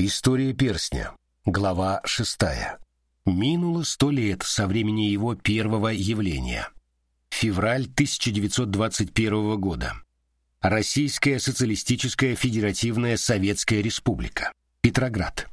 История перстня. Глава шестая. Минуло сто лет со времени его первого явления. Февраль 1921 года. Российская социалистическая федеративная советская республика. Петроград.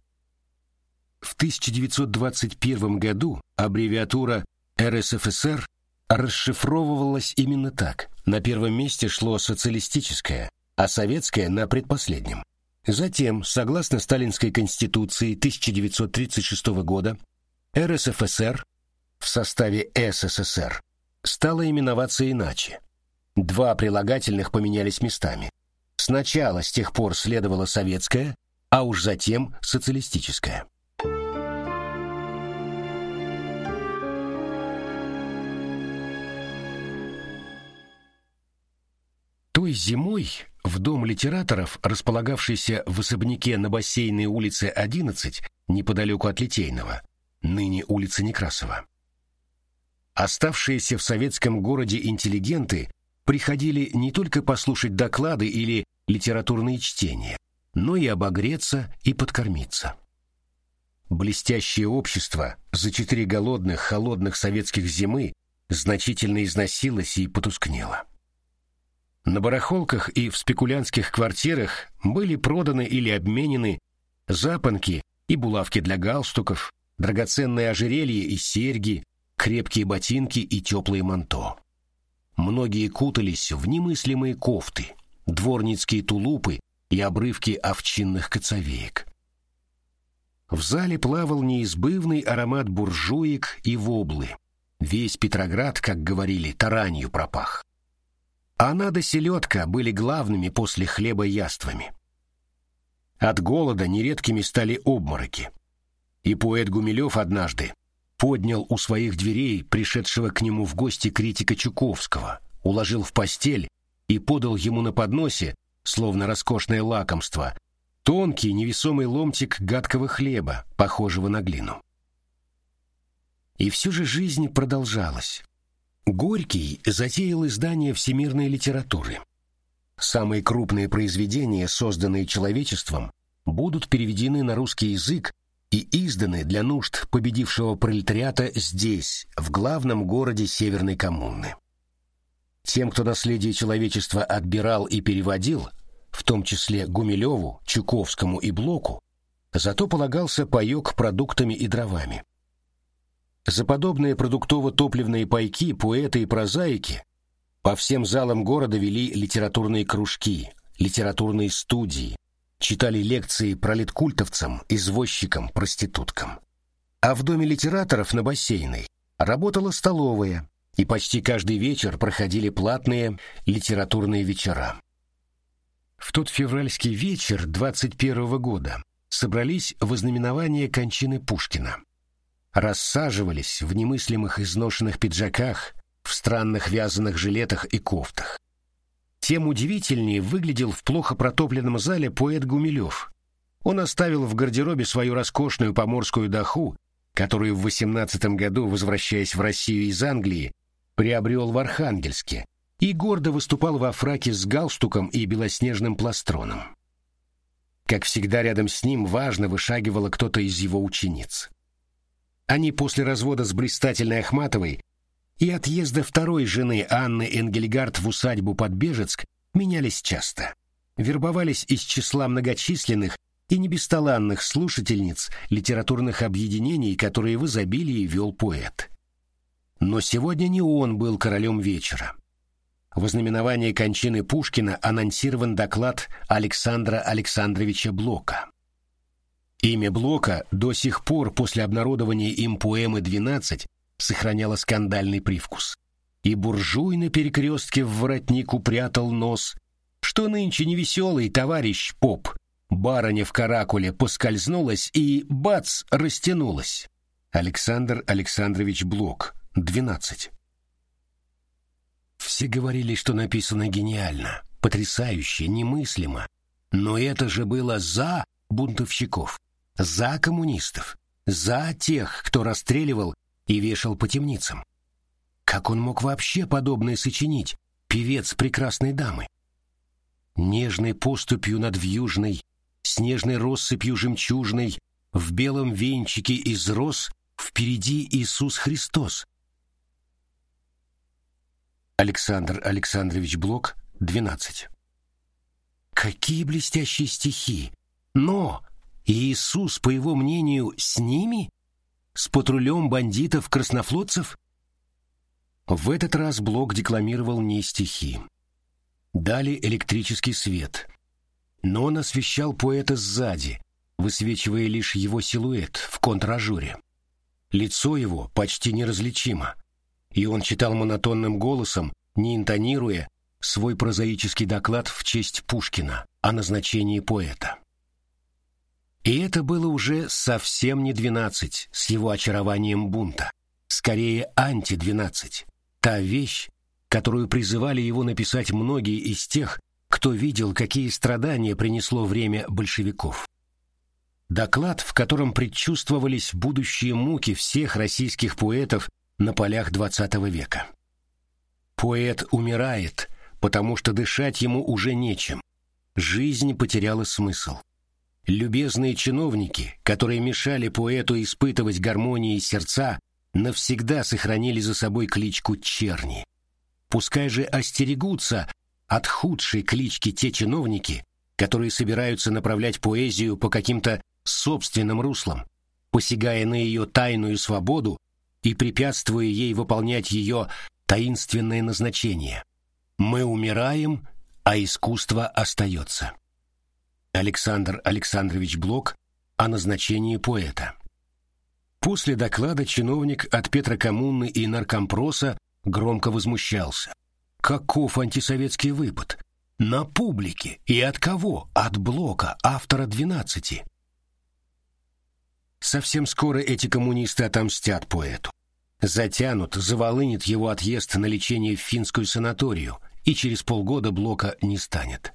В 1921 году аббревиатура РСФСР расшифровывалась именно так. На первом месте шло социалистическое, а советское на предпоследнем. Затем, согласно Сталинской конституции 1936 года, РСФСР в составе СССР стала именоваться иначе. Два прилагательных поменялись местами. Сначала с тех пор следовало советское, а уж затем социалистическое. Той зимой в дом литераторов, располагавшийся в особняке на бассейной улице 11, неподалеку от Литейного, ныне улица Некрасова. Оставшиеся в советском городе интеллигенты приходили не только послушать доклады или литературные чтения, но и обогреться и подкормиться. Блестящее общество за четыре голодных, холодных советских зимы значительно износилось и потускнело. На барахолках и в спекулянтских квартирах были проданы или обменены запонки и булавки для галстуков, драгоценные ожерелья и серьги, крепкие ботинки и теплые манто. Многие кутались в немыслимые кофты, дворницкие тулупы и обрывки овчинных коцовеек. В зале плавал неизбывный аромат буржуек и воблы. Весь Петроград, как говорили, таранью пропах. Она да селедка были главными после хлеба яствами. От голода нередкими стали обмороки. И поэт Гумилев однажды поднял у своих дверей пришедшего к нему в гости критика Чуковского, уложил в постель и подал ему на подносе, словно роскошное лакомство, тонкий невесомый ломтик гадкого хлеба, похожего на глину. И все же жизнь продолжалась. Горький затеял издание всемирной литературы. Самые крупные произведения, созданные человечеством, будут переведены на русский язык и изданы для нужд победившего пролетариата здесь, в главном городе Северной коммуны. Тем, кто наследие человечества отбирал и переводил, в том числе Гумилеву, Чуковскому и Блоку, зато полагался паёк продуктами и дровами. За подобные продуктово-топливные пайки поэты и прозаики по всем залам города вели литературные кружки, литературные студии, читали лекции пролеткультовцам, извозчикам, проституткам. А в доме литераторов на бассейной работала столовая, и почти каждый вечер проходили платные литературные вечера. В тот февральский вечер 21 года собрались в ознаменование кончины Пушкина рассаживались в немыслимых изношенных пиджаках, в странных вязаных жилетах и кофтах. Тем удивительнее выглядел в плохо протопленном зале поэт Гумилев. Он оставил в гардеробе свою роскошную поморскую даху, которую в 18 году, возвращаясь в Россию из Англии, приобрел в Архангельске, и гордо выступал во фраке с галстуком и белоснежным пластроном. Как всегда рядом с ним важно вышагивала кто-то из его учениц. Они после развода с блистательной Ахматовой и отъезда второй жены Анны Энгельгард в усадьбу под Бежецк менялись часто. Вербовались из числа многочисленных и небесталанных слушательниц литературных объединений, которые в изобилии вел поэт. Но сегодня не он был королем вечера. В ознаменование кончины Пушкина анонсирован доклад Александра Александровича Блока. Имя Блока до сих пор после обнародования им поэмы «12» сохраняло скандальный привкус. И буржуй на перекрестке в воротник упрятал нос, что нынче невеселый товарищ поп. Барыня в каракуле поскользнулась и, бац, растянулась. Александр Александрович Блок, 12. Все говорили, что написано гениально, потрясающе, немыслимо. Но это же было за бунтовщиков за коммунистов, за тех, кто расстреливал и вешал по темницам. Как он мог вообще подобное сочинить, певец прекрасной дамы? Нежной поступью над вьюжной, снежной россыпью жемчужной, в белом венчике из роз впереди Иисус Христос. Александр Александрович Блок, 12. Какие блестящие стихи! Но Иисус, по его мнению, с ними? С патрулем бандитов-краснофлотцев? В этот раз Блок декламировал не стихи. Дали электрический свет. Но он освещал поэта сзади, высвечивая лишь его силуэт в контражуре. Лицо его почти неразличимо, и он читал монотонным голосом, не интонируя, свой прозаический доклад в честь Пушкина о назначении поэта. И это было уже совсем не двенадцать с его очарованием бунта, скорее анти-двенадцать, та вещь, которую призывали его написать многие из тех, кто видел, какие страдания принесло время большевиков. Доклад, в котором предчувствовались будущие муки всех российских поэтов на полях XX века. Поэт умирает, потому что дышать ему уже нечем. Жизнь потеряла смысл. Любезные чиновники, которые мешали поэту испытывать гармонии сердца, навсегда сохранили за собой кличку черни. Пускай же остерегутся от худшей клички те чиновники, которые собираются направлять поэзию по каким-то собственным руслом, посягая на ее тайную свободу и препятствуя ей выполнять ее таинственное назначение. Мы умираем, а искусство остается. Александр Александрович Блок о назначении поэта. После доклада чиновник от Петрокоммуны и Наркомпроса громко возмущался. Каков антисоветский выпад? На публике. И от кого? От Блока, автора «Двенадцати». Совсем скоро эти коммунисты отомстят поэту. Затянут, заволынит его отъезд на лечение в финскую санаторию, и через полгода Блока не станет.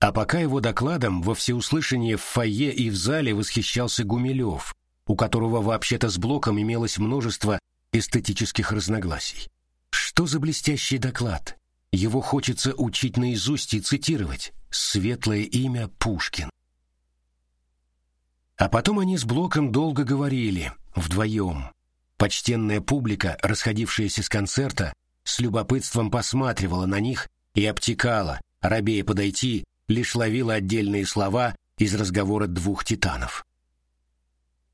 А пока его докладом во всеуслышание в фойе и в зале восхищался Гумилев, у которого вообще-то с Блоком имелось множество эстетических разногласий. Что за блестящий доклад? Его хочется учить наизусть и цитировать. Светлое имя Пушкин. А потом они с Блоком долго говорили, вдвоем. Почтенная публика, расходившаяся с концерта, с любопытством посматривала на них и обтекала, рабея подойти, лишь ловила отдельные слова из разговора двух титанов.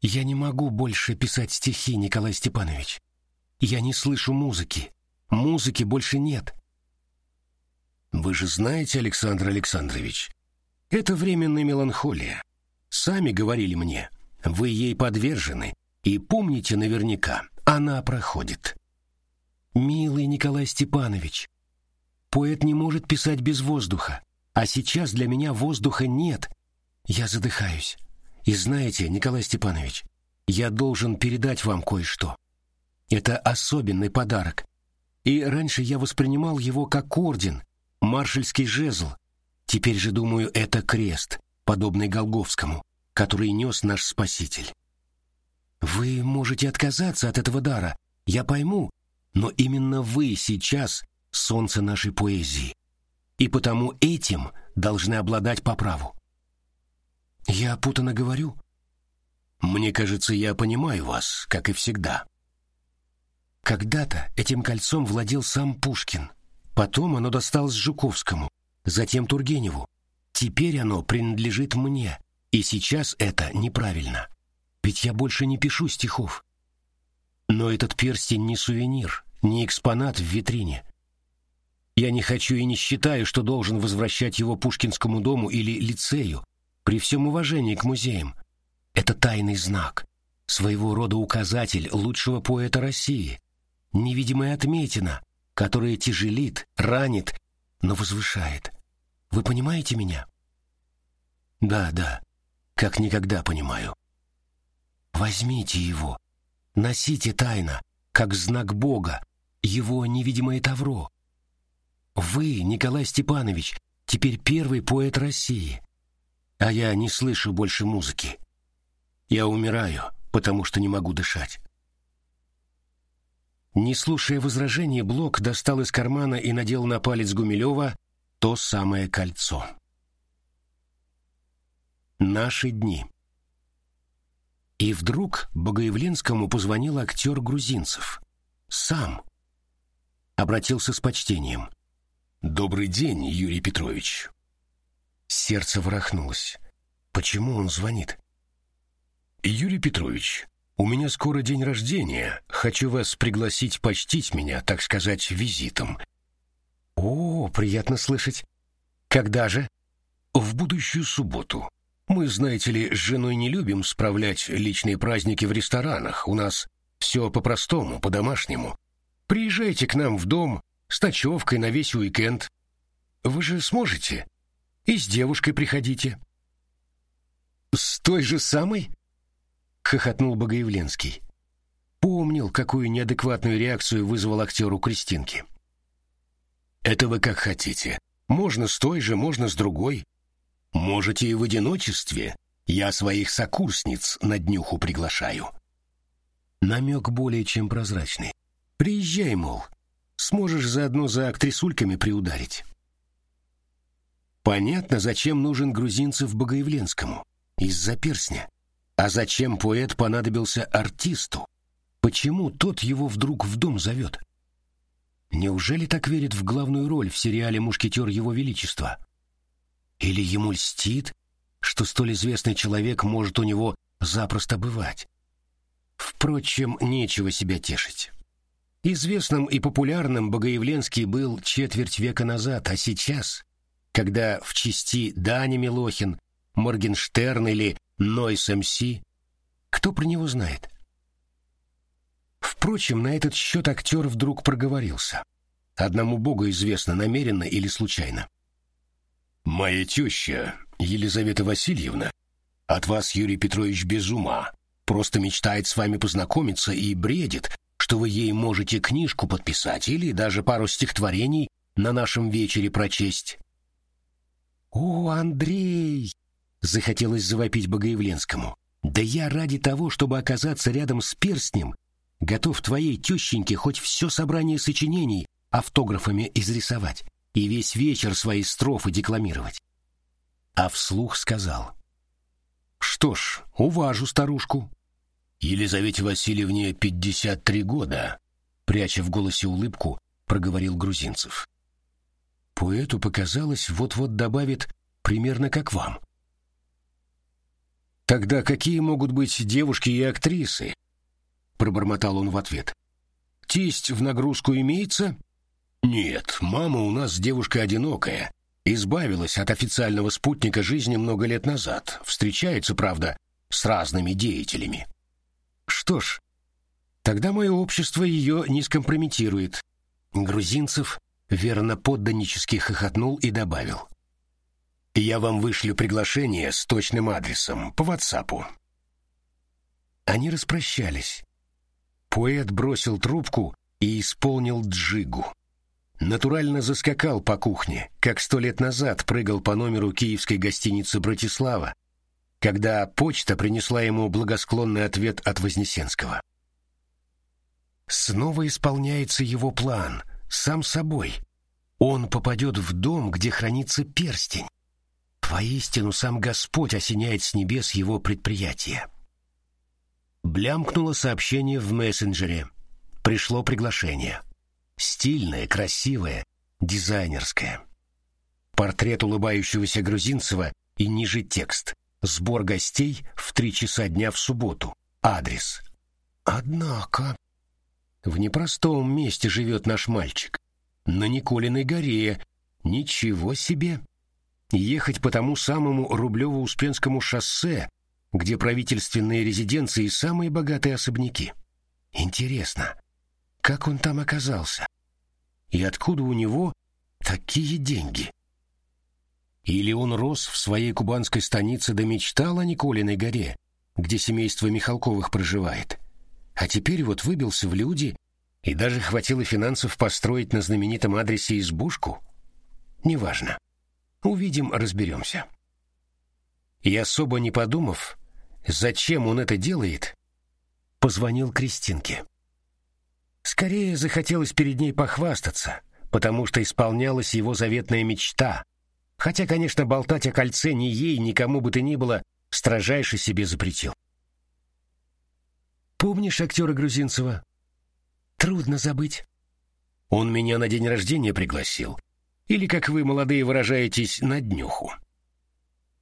«Я не могу больше писать стихи, Николай Степанович. Я не слышу музыки. Музыки больше нет». «Вы же знаете, Александр Александрович, это временная меланхолия. Сами говорили мне, вы ей подвержены, и помните наверняка, она проходит. Милый Николай Степанович, поэт не может писать без воздуха, а сейчас для меня воздуха нет. Я задыхаюсь. И знаете, Николай Степанович, я должен передать вам кое-что. Это особенный подарок. И раньше я воспринимал его как орден, маршальский жезл. Теперь же думаю, это крест подобный Голговскому, который нес наш Спаситель. Вы можете отказаться от этого дара, я пойму, но именно вы сейчас солнце нашей поэзии, и потому этим должны обладать по праву. Я путано говорю? Мне кажется, я понимаю вас, как и всегда. Когда-то этим кольцом владел сам Пушкин, потом оно досталось Жуковскому, затем Тургеневу, Теперь оно принадлежит мне, и сейчас это неправильно. Ведь я больше не пишу стихов. Но этот перстень не сувенир, не экспонат в витрине. Я не хочу и не считаю, что должен возвращать его Пушкинскому дому или лицею, при всем уважении к музеям. Это тайный знак, своего рода указатель лучшего поэта России, невидимая отметина, которая тяжелит, ранит, но возвышает. Вы понимаете меня? Да, да, как никогда понимаю. Возьмите его, носите тайно, как знак Бога, его невидимое тавро. Вы, Николай Степанович, теперь первый поэт России, а я не слышу больше музыки. Я умираю, потому что не могу дышать. Не слушая возражений, Блок достал из кармана и надел на палец Гумилева то самое кольцо. наши дни. И вдруг Богоявленскому позвонил актер Грузинцев. Сам. Обратился с почтением. «Добрый день, Юрий Петрович». Сердце ворохнулось. Почему он звонит? «Юрий Петрович, у меня скоро день рождения. Хочу вас пригласить почтить меня, так сказать, визитом». «О, приятно слышать. Когда же?» «В будущую субботу. Мы, знаете ли, с женой не любим справлять личные праздники в ресторанах. У нас все по-простому, по-домашнему. Приезжайте к нам в дом с ночевкой на весь уикенд. Вы же сможете? И с девушкой приходите. С той же самой? Хохотнул Богоявленский. Помнил, какую неадекватную реакцию вызвал актер у Кристинки. Это вы как хотите. Можно с той же, можно с другой. Можете и в одиночестве. Я своих сокурсниц на днюху приглашаю. Намек более чем прозрачный. Приезжай, мол. Сможешь заодно за актрисульками приударить. Понятно, зачем нужен грузинцев Богоявленскому. Из-за перстня. А зачем поэт понадобился артисту? Почему тот его вдруг в дом зовет? Неужели так верит в главную роль в сериале «Мушкетер Его Величества»? Или ему льстит, что столь известный человек может у него запросто бывать? Впрочем, нечего себя тешить. Известным и популярным Богоявленский был четверть века назад, а сейчас, когда в части Дани Милохин, Моргенштерн или Нойс МС, кто про него знает? Впрочем, на этот счет актер вдруг проговорился. Одному Богу известно, намеренно или случайно. «Моя теща, Елизавета Васильевна, от вас, Юрий Петрович, без ума. Просто мечтает с вами познакомиться и бредит, что вы ей можете книжку подписать или даже пару стихотворений на нашем вечере прочесть». «О, Андрей!» — захотелось завопить Богоявленскому. «Да я ради того, чтобы оказаться рядом с перстнем, готов твоей тещеньке хоть все собрание сочинений автографами изрисовать и весь вечер свои строфы декламировать. А вслух сказал. «Что ж, уважу старушку». Елизавете Васильевне пятьдесят три года, пряча в голосе улыбку, проговорил Грузинцев. Поэту показалось, вот-вот добавит примерно как вам. Тогда какие могут быть девушки и актрисы? пробормотал он в ответ. Тесть в нагрузку имеется? Нет, мама у нас девушка одинокая. Избавилась от официального спутника жизни много лет назад. Встречается, правда, с разными деятелями. Что ж, тогда мое общество ее не скомпрометирует. Грузинцев верно подданнически хохотнул и добавил. Я вам вышлю приглашение с точным адресом по ватсапу. Они распрощались. Поэт бросил трубку и исполнил джигу натурально заскакал по кухне, как сто лет назад прыгал по номеру киевской гостиницы «Братислава», когда почта принесла ему благосклонный ответ от Вознесенского. Снова исполняется его план, сам собой. Он попадет в дом, где хранится перстень. Воистину, сам Господь осеняет с небес его предприятие. Блямкнуло сообщение в мессенджере. Пришло приглашение. Стильное, красивое, дизайнерское. Портрет улыбающегося Грузинцева и ниже текст. Сбор гостей в три часа дня в субботу. Адрес. Однако... В непростом месте живет наш мальчик. На Николиной горе. Ничего себе! Ехать по тому самому Рублево-Успенскому шоссе, где правительственные резиденции и самые богатые особняки. Интересно, как он там оказался? И откуда у него такие деньги? Или он рос в своей кубанской станице да мечтал о Николиной горе, где семейство Михалковых проживает, а теперь вот выбился в люди и даже хватило финансов построить на знаменитом адресе избушку? Неважно. Увидим, разберемся. И особо не подумав, зачем он это делает, позвонил Кристинке. Скорее захотелось перед ней похвастаться, потому что исполнялась его заветная мечта. Хотя, конечно, болтать о кольце ни ей, ни кому бы то ни было строжайше себе запретил. «Помнишь актера Грузинцева?» «Трудно забыть». «Он меня на день рождения пригласил. Или, как вы, молодые, выражаетесь, на днюху.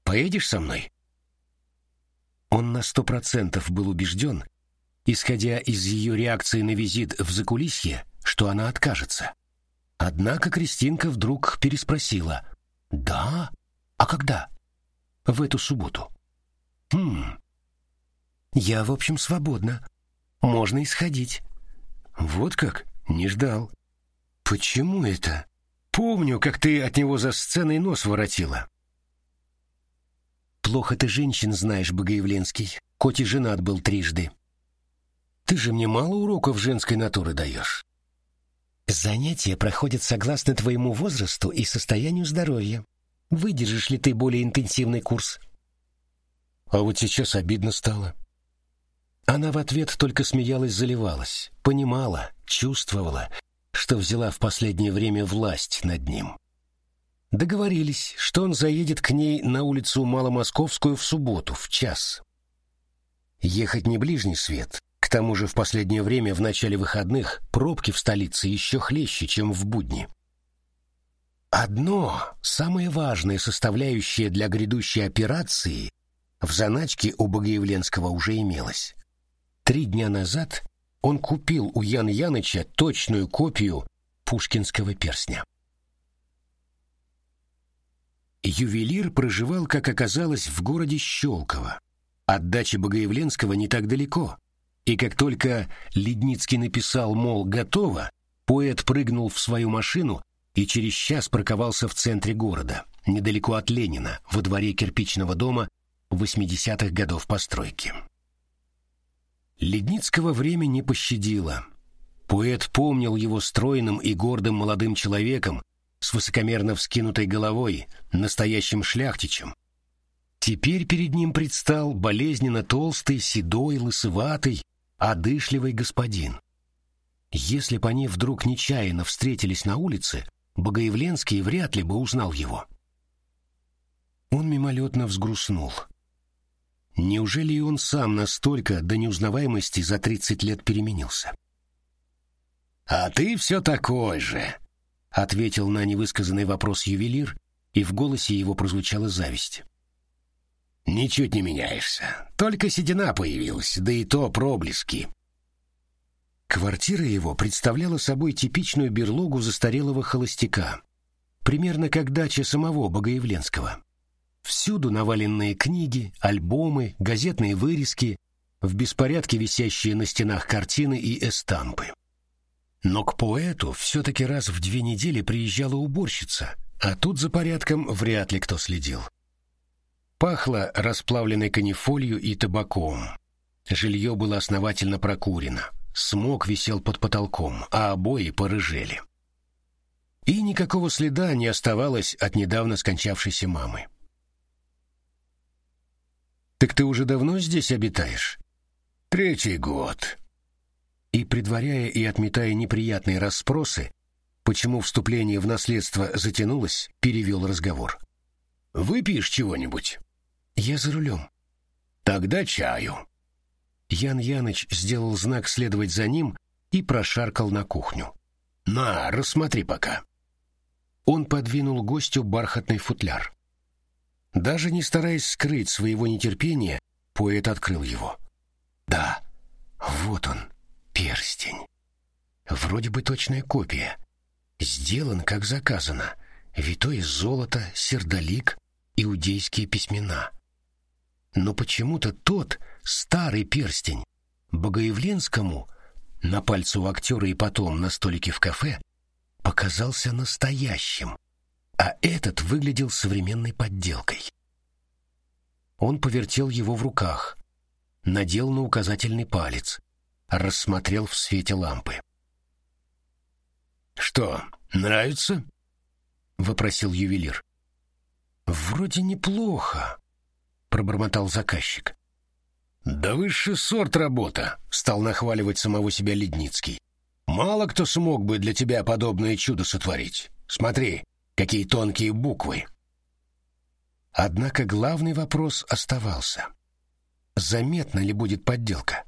Поедешь со мной?» Он на сто процентов был убежден, исходя из ее реакции на визит в закулисье, что она откажется. Однако Кристинка вдруг переспросила. «Да? А когда?» «В эту субботу». «Хм. Я, в общем, свободна. Можно исходить». «Вот как? Не ждал». «Почему это? Помню, как ты от него за сценой нос воротила». «Плохо ты женщин знаешь, Богоявленский. Коти женат был трижды. Ты же мне мало уроков женской натуры даешь». Занятия проходят согласно твоему возрасту и состоянию здоровья. Выдержишь ли ты более интенсивный курс? А вот сейчас обидно стало. Она в ответ только смеялась, заливалась, понимала, чувствовала, что взяла в последнее время власть над ним. Договорились, что он заедет к ней на улицу Маломосковскую в субботу в час. Ехать не ближний свет, тому же в последнее время в начале выходных пробки в столице еще хлеще, чем в будни. Одно, самое важное составляющее для грядущей операции, в заначке у Богоявленского уже имелось. Три дня назад он купил у Ян Яныча точную копию пушкинского перстня. Ювелир проживал, как оказалось, в городе Щелково. От дачи Богоявленского не так далеко, и как только Ледницкий написал, мол, готово, поэт прыгнул в свою машину и через час парковался в центре города, недалеко от Ленина, во дворе кирпичного дома 80-х годов постройки. Ледницкого время не пощадило. Поэт помнил его стройным и гордым молодым человеком с высокомерно вскинутой головой, настоящим шляхтичем. Теперь перед ним предстал болезненно толстый, седой, лысоватый, одышливый господин. Если бы они вдруг нечаянно встретились на улице, Богоявленский вряд ли бы узнал его. Он мимолетно взгрустнул. Неужели и он сам настолько до неузнаваемости за тридцать лет переменился? «А ты все такой же», — ответил на невысказанный вопрос ювелир, и в голосе его прозвучала зависть. Ничуть не меняешься. Только седина появилась, да и то проблески. Квартира его представляла собой типичную берлогу застарелого холостяка, примерно как дача самого Богоявленского. Всюду наваленные книги, альбомы, газетные вырезки, в беспорядке висящие на стенах картины и эстампы. Но к поэту все-таки раз в две недели приезжала уборщица, а тут за порядком вряд ли кто следил. Пахло расплавленной канифолью и табаком. Жилье было основательно прокурено. Смог висел под потолком, а обои порыжели. И никакого следа не оставалось от недавно скончавшейся мамы. «Так ты уже давно здесь обитаешь?» «Третий год». И, предваряя и отметая неприятные расспросы, почему вступление в наследство затянулось, перевел разговор. «Выпьешь чего-нибудь?» «Я за рулем». «Тогда чаю». Ян Яныч сделал знак следовать за ним и прошаркал на кухню. «На, рассмотри пока». Он подвинул гостю бархатный футляр. Даже не стараясь скрыть своего нетерпения, поэт открыл его. «Да, вот он, перстень. Вроде бы точная копия. Сделан, как заказано. Витое золото, сердолик, иудейские письмена но почему-то тот старый перстень Богоявленскому на пальце у актера и потом на столике в кафе показался настоящим, а этот выглядел современной подделкой. Он повертел его в руках, надел на указательный палец, рассмотрел в свете лампы. «Что, нравится?» — вопросил ювелир. «Вроде неплохо», пробормотал заказчик. «Да высший сорт работа», — стал нахваливать самого себя Ледницкий. «Мало кто смог бы для тебя подобное чудо сотворить. Смотри, какие тонкие буквы». Однако главный вопрос оставался. Заметна ли будет подделка?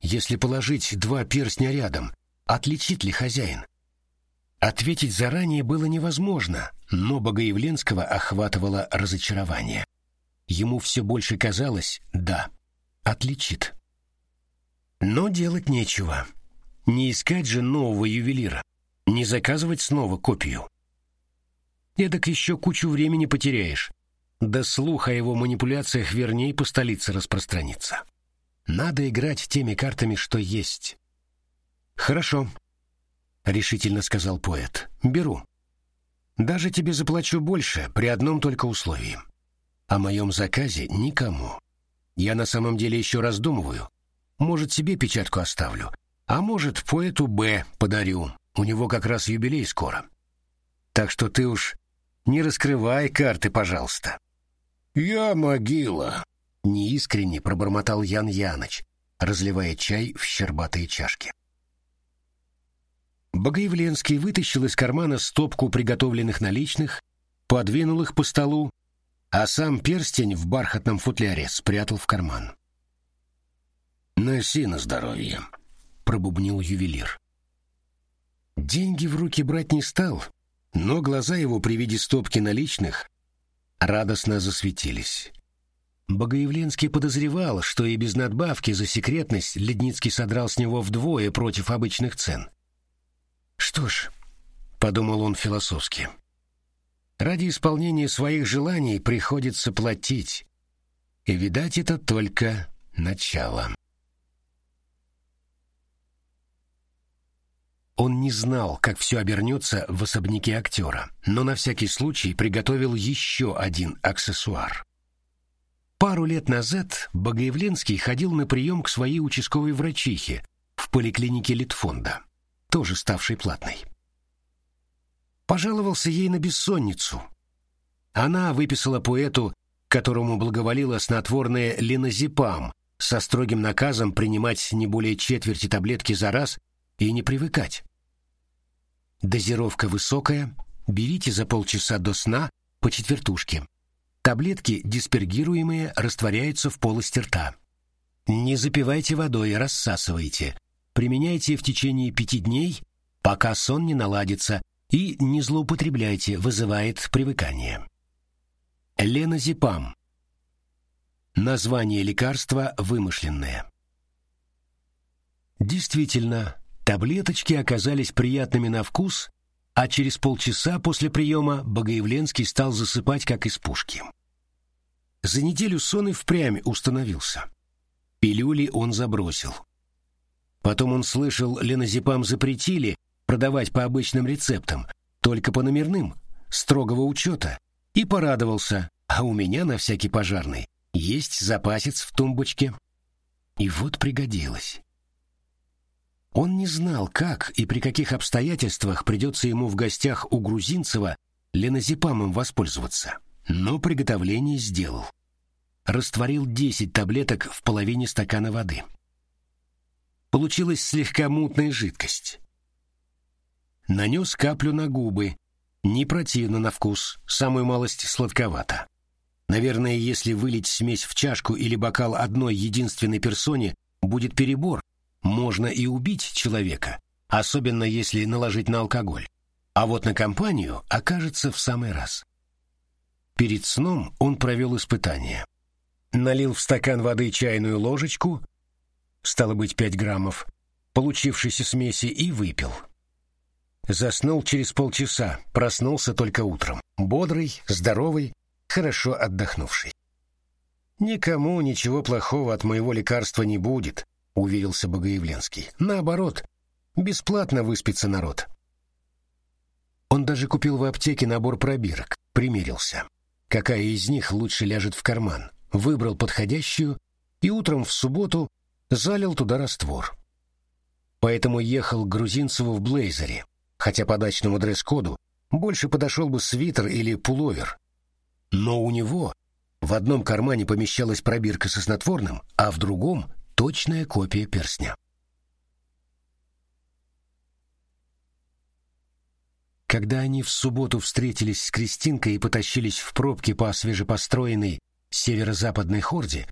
Если положить два перстня рядом, отличит ли хозяин? Ответить заранее было невозможно, но Богоявленского охватывало разочарование. Ему все больше казалось «да, отличит». Но делать нечего. Не искать же нового ювелира, не заказывать снова копию. Эдак еще кучу времени потеряешь. Да слух о его манипуляциях вернее по столице распространится. Надо играть теми картами, что есть. Хорошо, решительно сказал поэт. Беру. Даже тебе заплачу больше при одном только условии. О моем заказе никому. Я на самом деле еще раздумываю. Может, себе печатку оставлю, а может, поэту Б подарю. У него как раз юбилей скоро. Так что ты уж не раскрывай карты, пожалуйста. Я могила, неискренне пробормотал Ян Яныч, разливая чай в щербатые чашки. Богоявленский вытащил из кармана стопку приготовленных наличных, подвинул их по столу, а сам перстень в бархатном футляре спрятал в карман. «Носи на здоровье», — пробубнил ювелир. Деньги в руки брать не стал, но глаза его при виде стопки наличных радостно засветились. Богоявленский подозревал, что и без надбавки за секретность Ледницкий содрал с него вдвое против обычных цен. Что ж, подумал он философски. Ради исполнения своих желаний приходится платить. И видать это только начало. Он не знал, как все обернется в особняке актера, но на всякий случай приготовил еще один аксессуар. Пару лет назад Богоявленский ходил на прием к своей участковой врачихе в поликлинике Литфонда тоже ставшей платной. Пожаловался ей на бессонницу. Она выписала поэту, которому благоволила снотворное ленозепам, со строгим наказом принимать не более четверти таблетки за раз и не привыкать. Дозировка высокая, берите за полчаса до сна по четвертушке. Таблетки диспергируемые растворяются в полости рта. Не запивайте водой, рассасывайте. Применяйте в течение пяти дней, пока сон не наладится, и не злоупотребляйте, вызывает привыкание. Леназепам. Название лекарства вымышленное. Действительно, таблеточки оказались приятными на вкус, а через полчаса после приема Богоявленский стал засыпать как из пушки. За неделю сон и впрямь установился. Пилюли он забросил. Потом он слышал, ленозепам запретили продавать по обычным рецептам, только по номерным, строгого учета, и порадовался, а у меня на всякий пожарный есть запасец в тумбочке. И вот пригодилось. Он не знал, как и при каких обстоятельствах придется ему в гостях у Грузинцева ленозепамом воспользоваться, но приготовление сделал. Растворил 10 таблеток в половине стакана воды получилась слегка мутная жидкость. Нанес каплю на губы, не противно на вкус, самую малость сладковато. Наверное, если вылить смесь в чашку или бокал одной единственной персоне, будет перебор, можно и убить человека, особенно если наложить на алкоголь. А вот на компанию окажется в самый раз. Перед сном он провел испытание. Налил в стакан воды чайную ложечку, стало быть, пять граммов, получившейся смеси, и выпил. Заснул через полчаса, проснулся только утром. Бодрый, здоровый, хорошо отдохнувший. «Никому ничего плохого от моего лекарства не будет», — уверился Богоявленский. «Наоборот, бесплатно выспится народ». Он даже купил в аптеке набор пробирок, примерился. Какая из них лучше ляжет в карман, выбрал подходящую и утром в субботу залил туда раствор. Поэтому ехал к Грузинцеву в блейзере, хотя по дачному дресс-коду больше подошел бы свитер или пуловер. Но у него в одном кармане помещалась пробирка со снотворным, а в другом — точная копия перстня. когда они в субботу встретились с Кристинкой и потащились в пробки по свежепостроенной северо-западной хорде,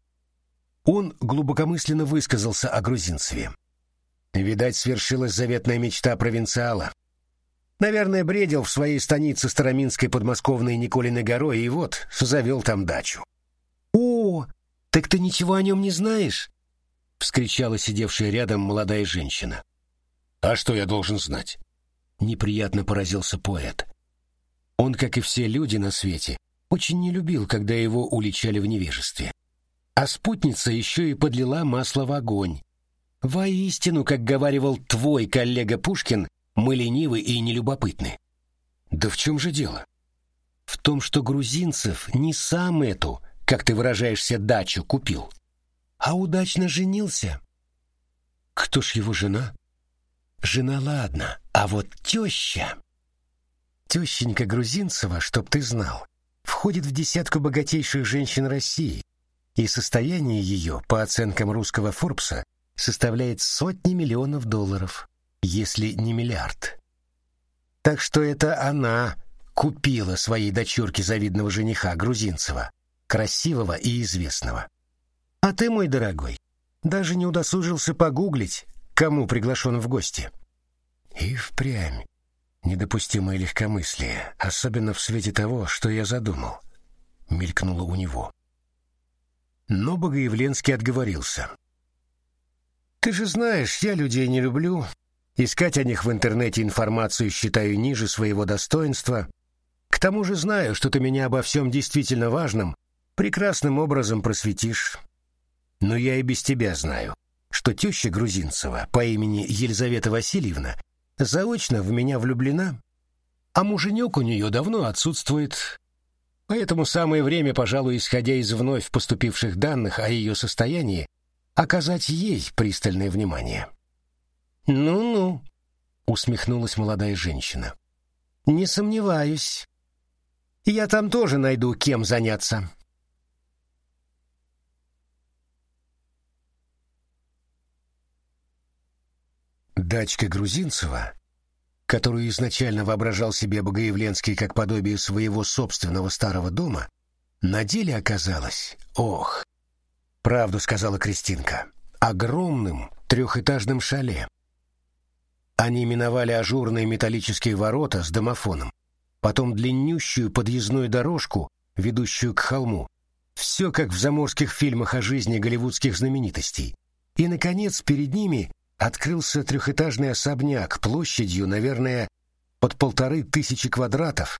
он глубокомысленно высказался о грузинцеве. Видать, свершилась заветная мечта провинциала. Наверное, бредил в своей станице Староминской подмосковной Николиной горой и вот завел там дачу. «О, так ты ничего о нем не знаешь?» — вскричала сидевшая рядом молодая женщина. «А что я должен знать?» Неприятно поразился поэт. Он, как и все люди на свете, очень не любил, когда его уличали в невежестве. А спутница еще и подлила масло в огонь. Воистину, как говаривал твой коллега Пушкин, мы ленивы и нелюбопытны. Да в чем же дело? В том, что грузинцев не сам эту, как ты выражаешься, дачу купил, а удачно женился. Кто ж его жена? Жена ладно, а вот теща... Тещенька Грузинцева, чтоб ты знал, входит в десятку богатейших женщин России, и состояние ее, по оценкам русского Форбса, составляет сотни миллионов долларов, если не миллиард. Так что это она купила своей дочурке завидного жениха Грузинцева, красивого и известного. А ты, мой дорогой, даже не удосужился погуглить, кому приглашен в гости. И впрямь недопустимое легкомыслие, особенно в свете того, что я задумал, мелькнуло у него. Но Богоявленский отговорился. Ты же знаешь, я людей не люблю. Искать о них в интернете информацию считаю ниже своего достоинства. К тому же знаю, что ты меня обо всем действительно важном прекрасным образом просветишь. Но я и без тебя знаю, что теща Грузинцева по имени Елизавета Васильевна заочно в меня влюблена, а муженек у нее давно отсутствует. Поэтому самое время, пожалуй, исходя из вновь поступивших данных о ее состоянии, оказать ей пристальное внимание. «Ну-ну», — усмехнулась молодая женщина. «Не сомневаюсь. Я там тоже найду, кем заняться». Дачка Грузинцева, которую изначально воображал себе Богоявленский как подобие своего собственного старого дома, на деле оказалась, ох, Правду сказала Кристинка. Огромным трехэтажным шале. Они миновали ажурные металлические ворота с домофоном, потом длиннющую подъездную дорожку, ведущую к холму. Все как в заморских фильмах о жизни голливудских знаменитостей. И, наконец, перед ними открылся трехэтажный особняк площадью, наверное, под полторы тысячи квадратов,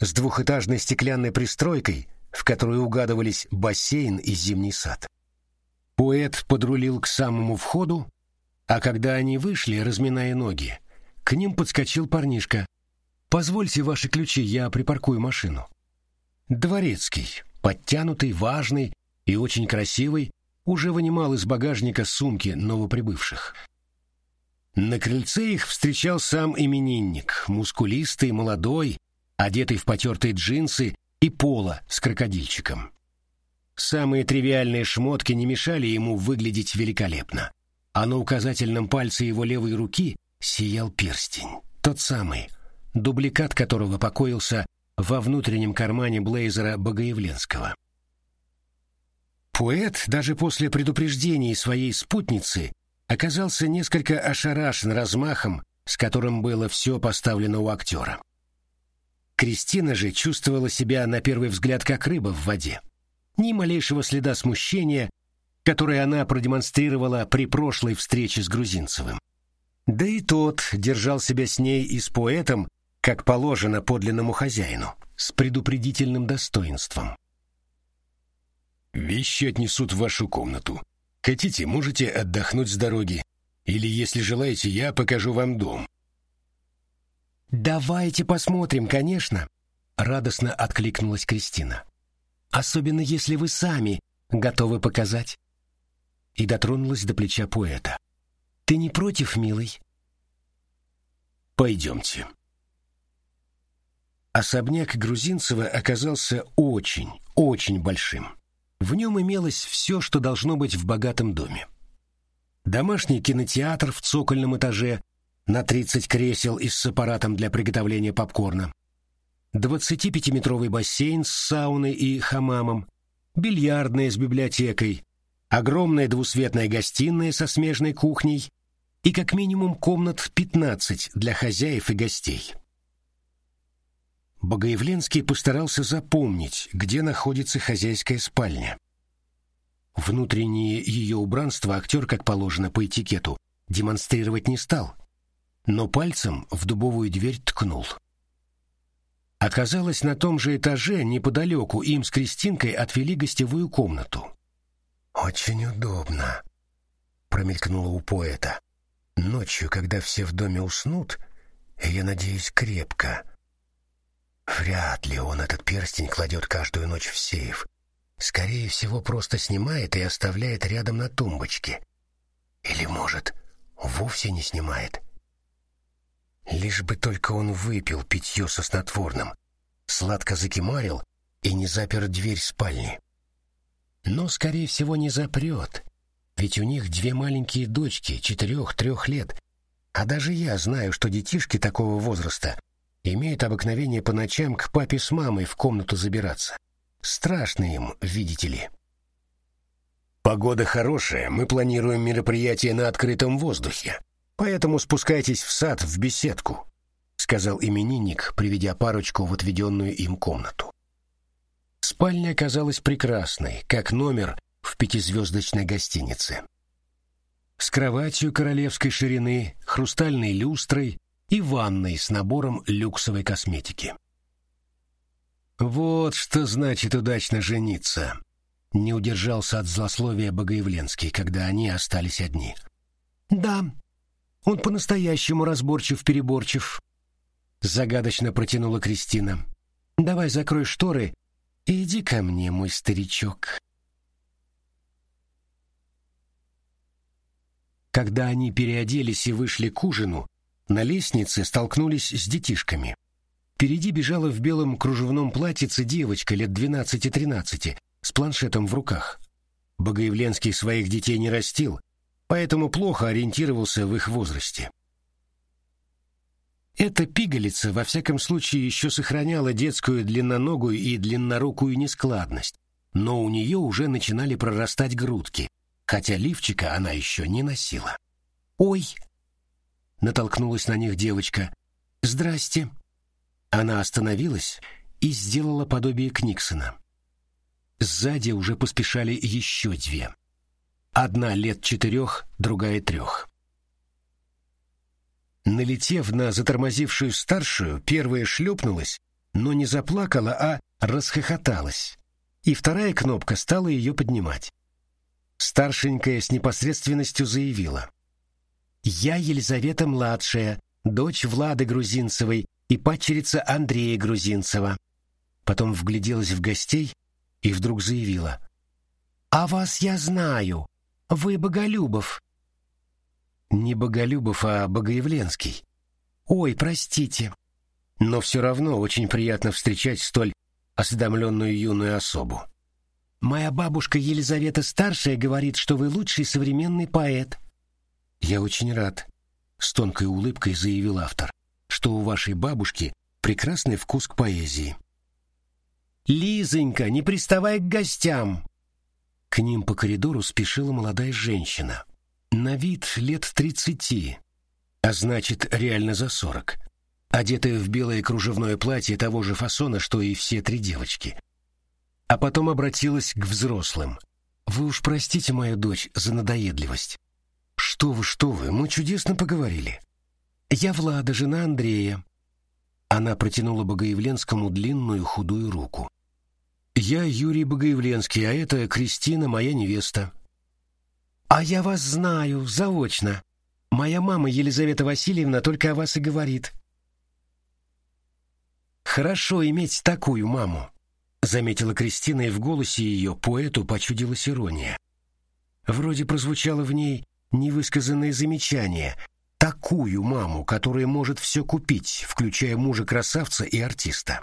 с двухэтажной стеклянной пристройкой, в которой угадывались бассейн и зимний сад. Поэт подрулил к самому входу, а когда они вышли, разминая ноги, к ним подскочил парнишка. «Позвольте ваши ключи, я припаркую машину». Дворецкий, подтянутый, важный и очень красивый, уже вынимал из багажника сумки новоприбывших. На крыльце их встречал сам именинник, мускулистый, молодой, одетый в потертые джинсы и поло с крокодильчиком. Самые тривиальные шмотки не мешали ему выглядеть великолепно. А на указательном пальце его левой руки сиял перстень. Тот самый, дубликат которого покоился во внутреннем кармане блейзера Богоявленского. Поэт даже после предупреждений своей спутницы оказался несколько ошарашен размахом, с которым было все поставлено у актера. Кристина же чувствовала себя на первый взгляд как рыба в воде ни малейшего следа смущения, которое она продемонстрировала при прошлой встрече с Грузинцевым. Да и тот держал себя с ней и с поэтом, как положено подлинному хозяину, с предупредительным достоинством. «Вещи отнесут в вашу комнату. Хотите, можете отдохнуть с дороги. Или, если желаете, я покажу вам дом». «Давайте посмотрим, конечно», — радостно откликнулась Кристина особенно если вы сами готовы показать. И дотронулась до плеча поэта. Ты не против, милый? Пойдемте. Особняк Грузинцева оказался очень, очень большим. В нем имелось все, что должно быть в богатом доме. Домашний кинотеатр в цокольном этаже, на 30 кресел и с аппаратом для приготовления попкорна, 25-метровый бассейн с сауной и хамамом, бильярдная с библиотекой, огромная двусветная гостиная со смежной кухней и как минимум комнат 15 для хозяев и гостей. Богоявленский постарался запомнить, где находится хозяйская спальня. Внутреннее ее убранство актер, как положено по этикету, демонстрировать не стал, но пальцем в дубовую дверь ткнул. Оказалось, на том же этаже, неподалеку, им с Кристинкой отвели гостевую комнату. «Очень удобно», — промелькнуло у поэта. «Ночью, когда все в доме уснут, я надеюсь, крепко. Вряд ли он этот перстень кладет каждую ночь в сейф. Скорее всего, просто снимает и оставляет рядом на тумбочке. Или, может, вовсе не снимает». Лишь бы только он выпил питье со снотворным, сладко закимарил и не запер дверь спальни. Но, скорее всего, не запрет, ведь у них две маленькие дочки, четырех-трех лет, а даже я знаю, что детишки такого возраста имеют обыкновение по ночам к папе с мамой в комнату забираться. Страшно им, видите ли. Погода хорошая, мы планируем мероприятие на открытом воздухе. Поэтому спускайтесь в сад в беседку, сказал именинник, приведя парочку в отведенную им комнату. Спальня оказалась прекрасной, как номер в пятизвездочной гостинице. С кроватью королевской ширины, хрустальной люстрой и ванной с набором люксовой косметики. Вот что значит удачно жениться. Не удержался от злословия Богоявленский, когда они остались одни. Да, он по-настоящему разборчив-переборчив. Загадочно протянула Кристина. Давай закрой шторы иди ко мне, мой старичок. Когда они переоделись и вышли к ужину, на лестнице столкнулись с детишками. Впереди бежала в белом кружевном платьице девочка лет 12-13 с планшетом в руках. Богоявленский своих детей не растил, поэтому плохо ориентировался в их возрасте. Эта пигалица, во всяком случае, еще сохраняла детскую длинноногую и длиннорукую нескладность, но у нее уже начинали прорастать грудки, хотя лифчика она еще не носила. «Ой!» — натолкнулась на них девочка. «Здрасте!» Она остановилась и сделала подобие Книксона. Сзади уже поспешали еще две. Одна лет четырех, другая трех. Налетев на затормозившую старшую, первая шлепнулась, но не заплакала, а расхохоталась. И вторая кнопка стала ее поднимать. Старшенькая с непосредственностью заявила. «Я Елизавета-младшая, дочь Влады Грузинцевой и падчерица Андрея Грузинцева». Потом вгляделась в гостей и вдруг заявила. «А вас я знаю. Вы Боголюбов. Не Боголюбов, а Богоявленский. Ой, простите. Но все равно очень приятно встречать столь осведомленную юную особу. Моя бабушка Елизавета Старшая говорит, что вы лучший современный поэт. Я очень рад, с тонкой улыбкой заявил автор, что у вашей бабушки прекрасный вкус к поэзии. Лизонька, не приставай к гостям, к ним по коридору спешила молодая женщина. На вид лет тридцати, а значит, реально за сорок. Одетая в белое кружевное платье того же фасона, что и все три девочки. А потом обратилась к взрослым. «Вы уж простите мою дочь за надоедливость». «Что вы, что вы, мы чудесно поговорили». «Я Влада, жена Андрея». Она протянула Богоявленскому длинную худую руку. Я Юрий Богоявленский, а это Кристина, моя невеста. А я вас знаю, заочно. Моя мама Елизавета Васильевна только о вас и говорит. Хорошо иметь такую маму, заметила Кристина, и в голосе ее поэту почудилась ирония. Вроде прозвучало в ней невысказанное замечание. Такую маму, которая может все купить, включая мужа-красавца и артиста.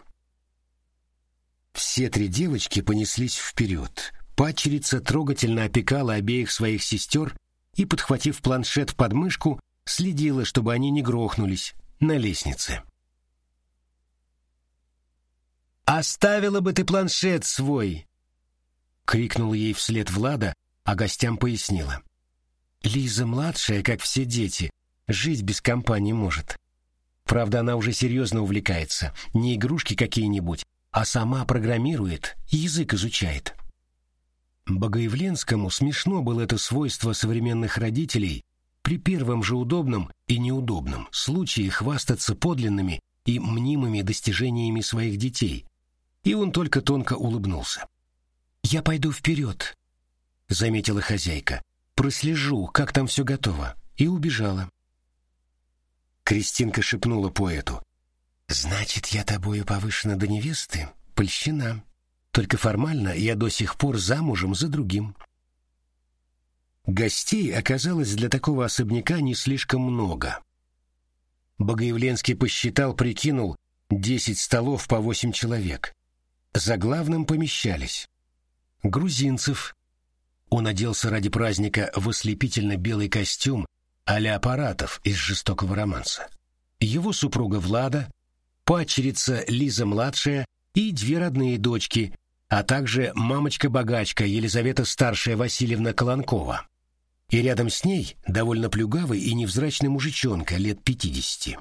Все три девочки понеслись вперед. Пачерица трогательно опекала обеих своих сестер и, подхватив планшет под мышку, следила, чтобы они не грохнулись на лестнице. «Оставила бы ты планшет свой!» — крикнул ей вслед Влада, а гостям пояснила. «Лиза младшая, как все дети, жить без компании может. Правда, она уже серьезно увлекается, не игрушки какие-нибудь, а сама программирует язык изучает». Богоявленскому смешно было это свойство современных родителей при первом же удобном и неудобном случае хвастаться подлинными и мнимыми достижениями своих детей, и он только тонко улыбнулся. «Я пойду вперед», — заметила хозяйка. «Прослежу, как там все готово», и убежала. Кристинка шепнула поэту. «Значит, я тобою повышена до невесты? Польщена. Только формально я до сих пор замужем за другим». Гостей оказалось для такого особняка не слишком много. Богоявленский посчитал, прикинул, десять столов по восемь человек. За главным помещались грузинцев. Он оделся ради праздника в ослепительно белый костюм а-ля аппаратов из жестокого романса. Его супруга Влада, падчерица Лиза-младшая и две родные дочки, а также мамочка-богачка Елизавета Старшая Васильевна Колонкова. И рядом с ней довольно плюгавый и невзрачный мужичонка лет пятидесяти.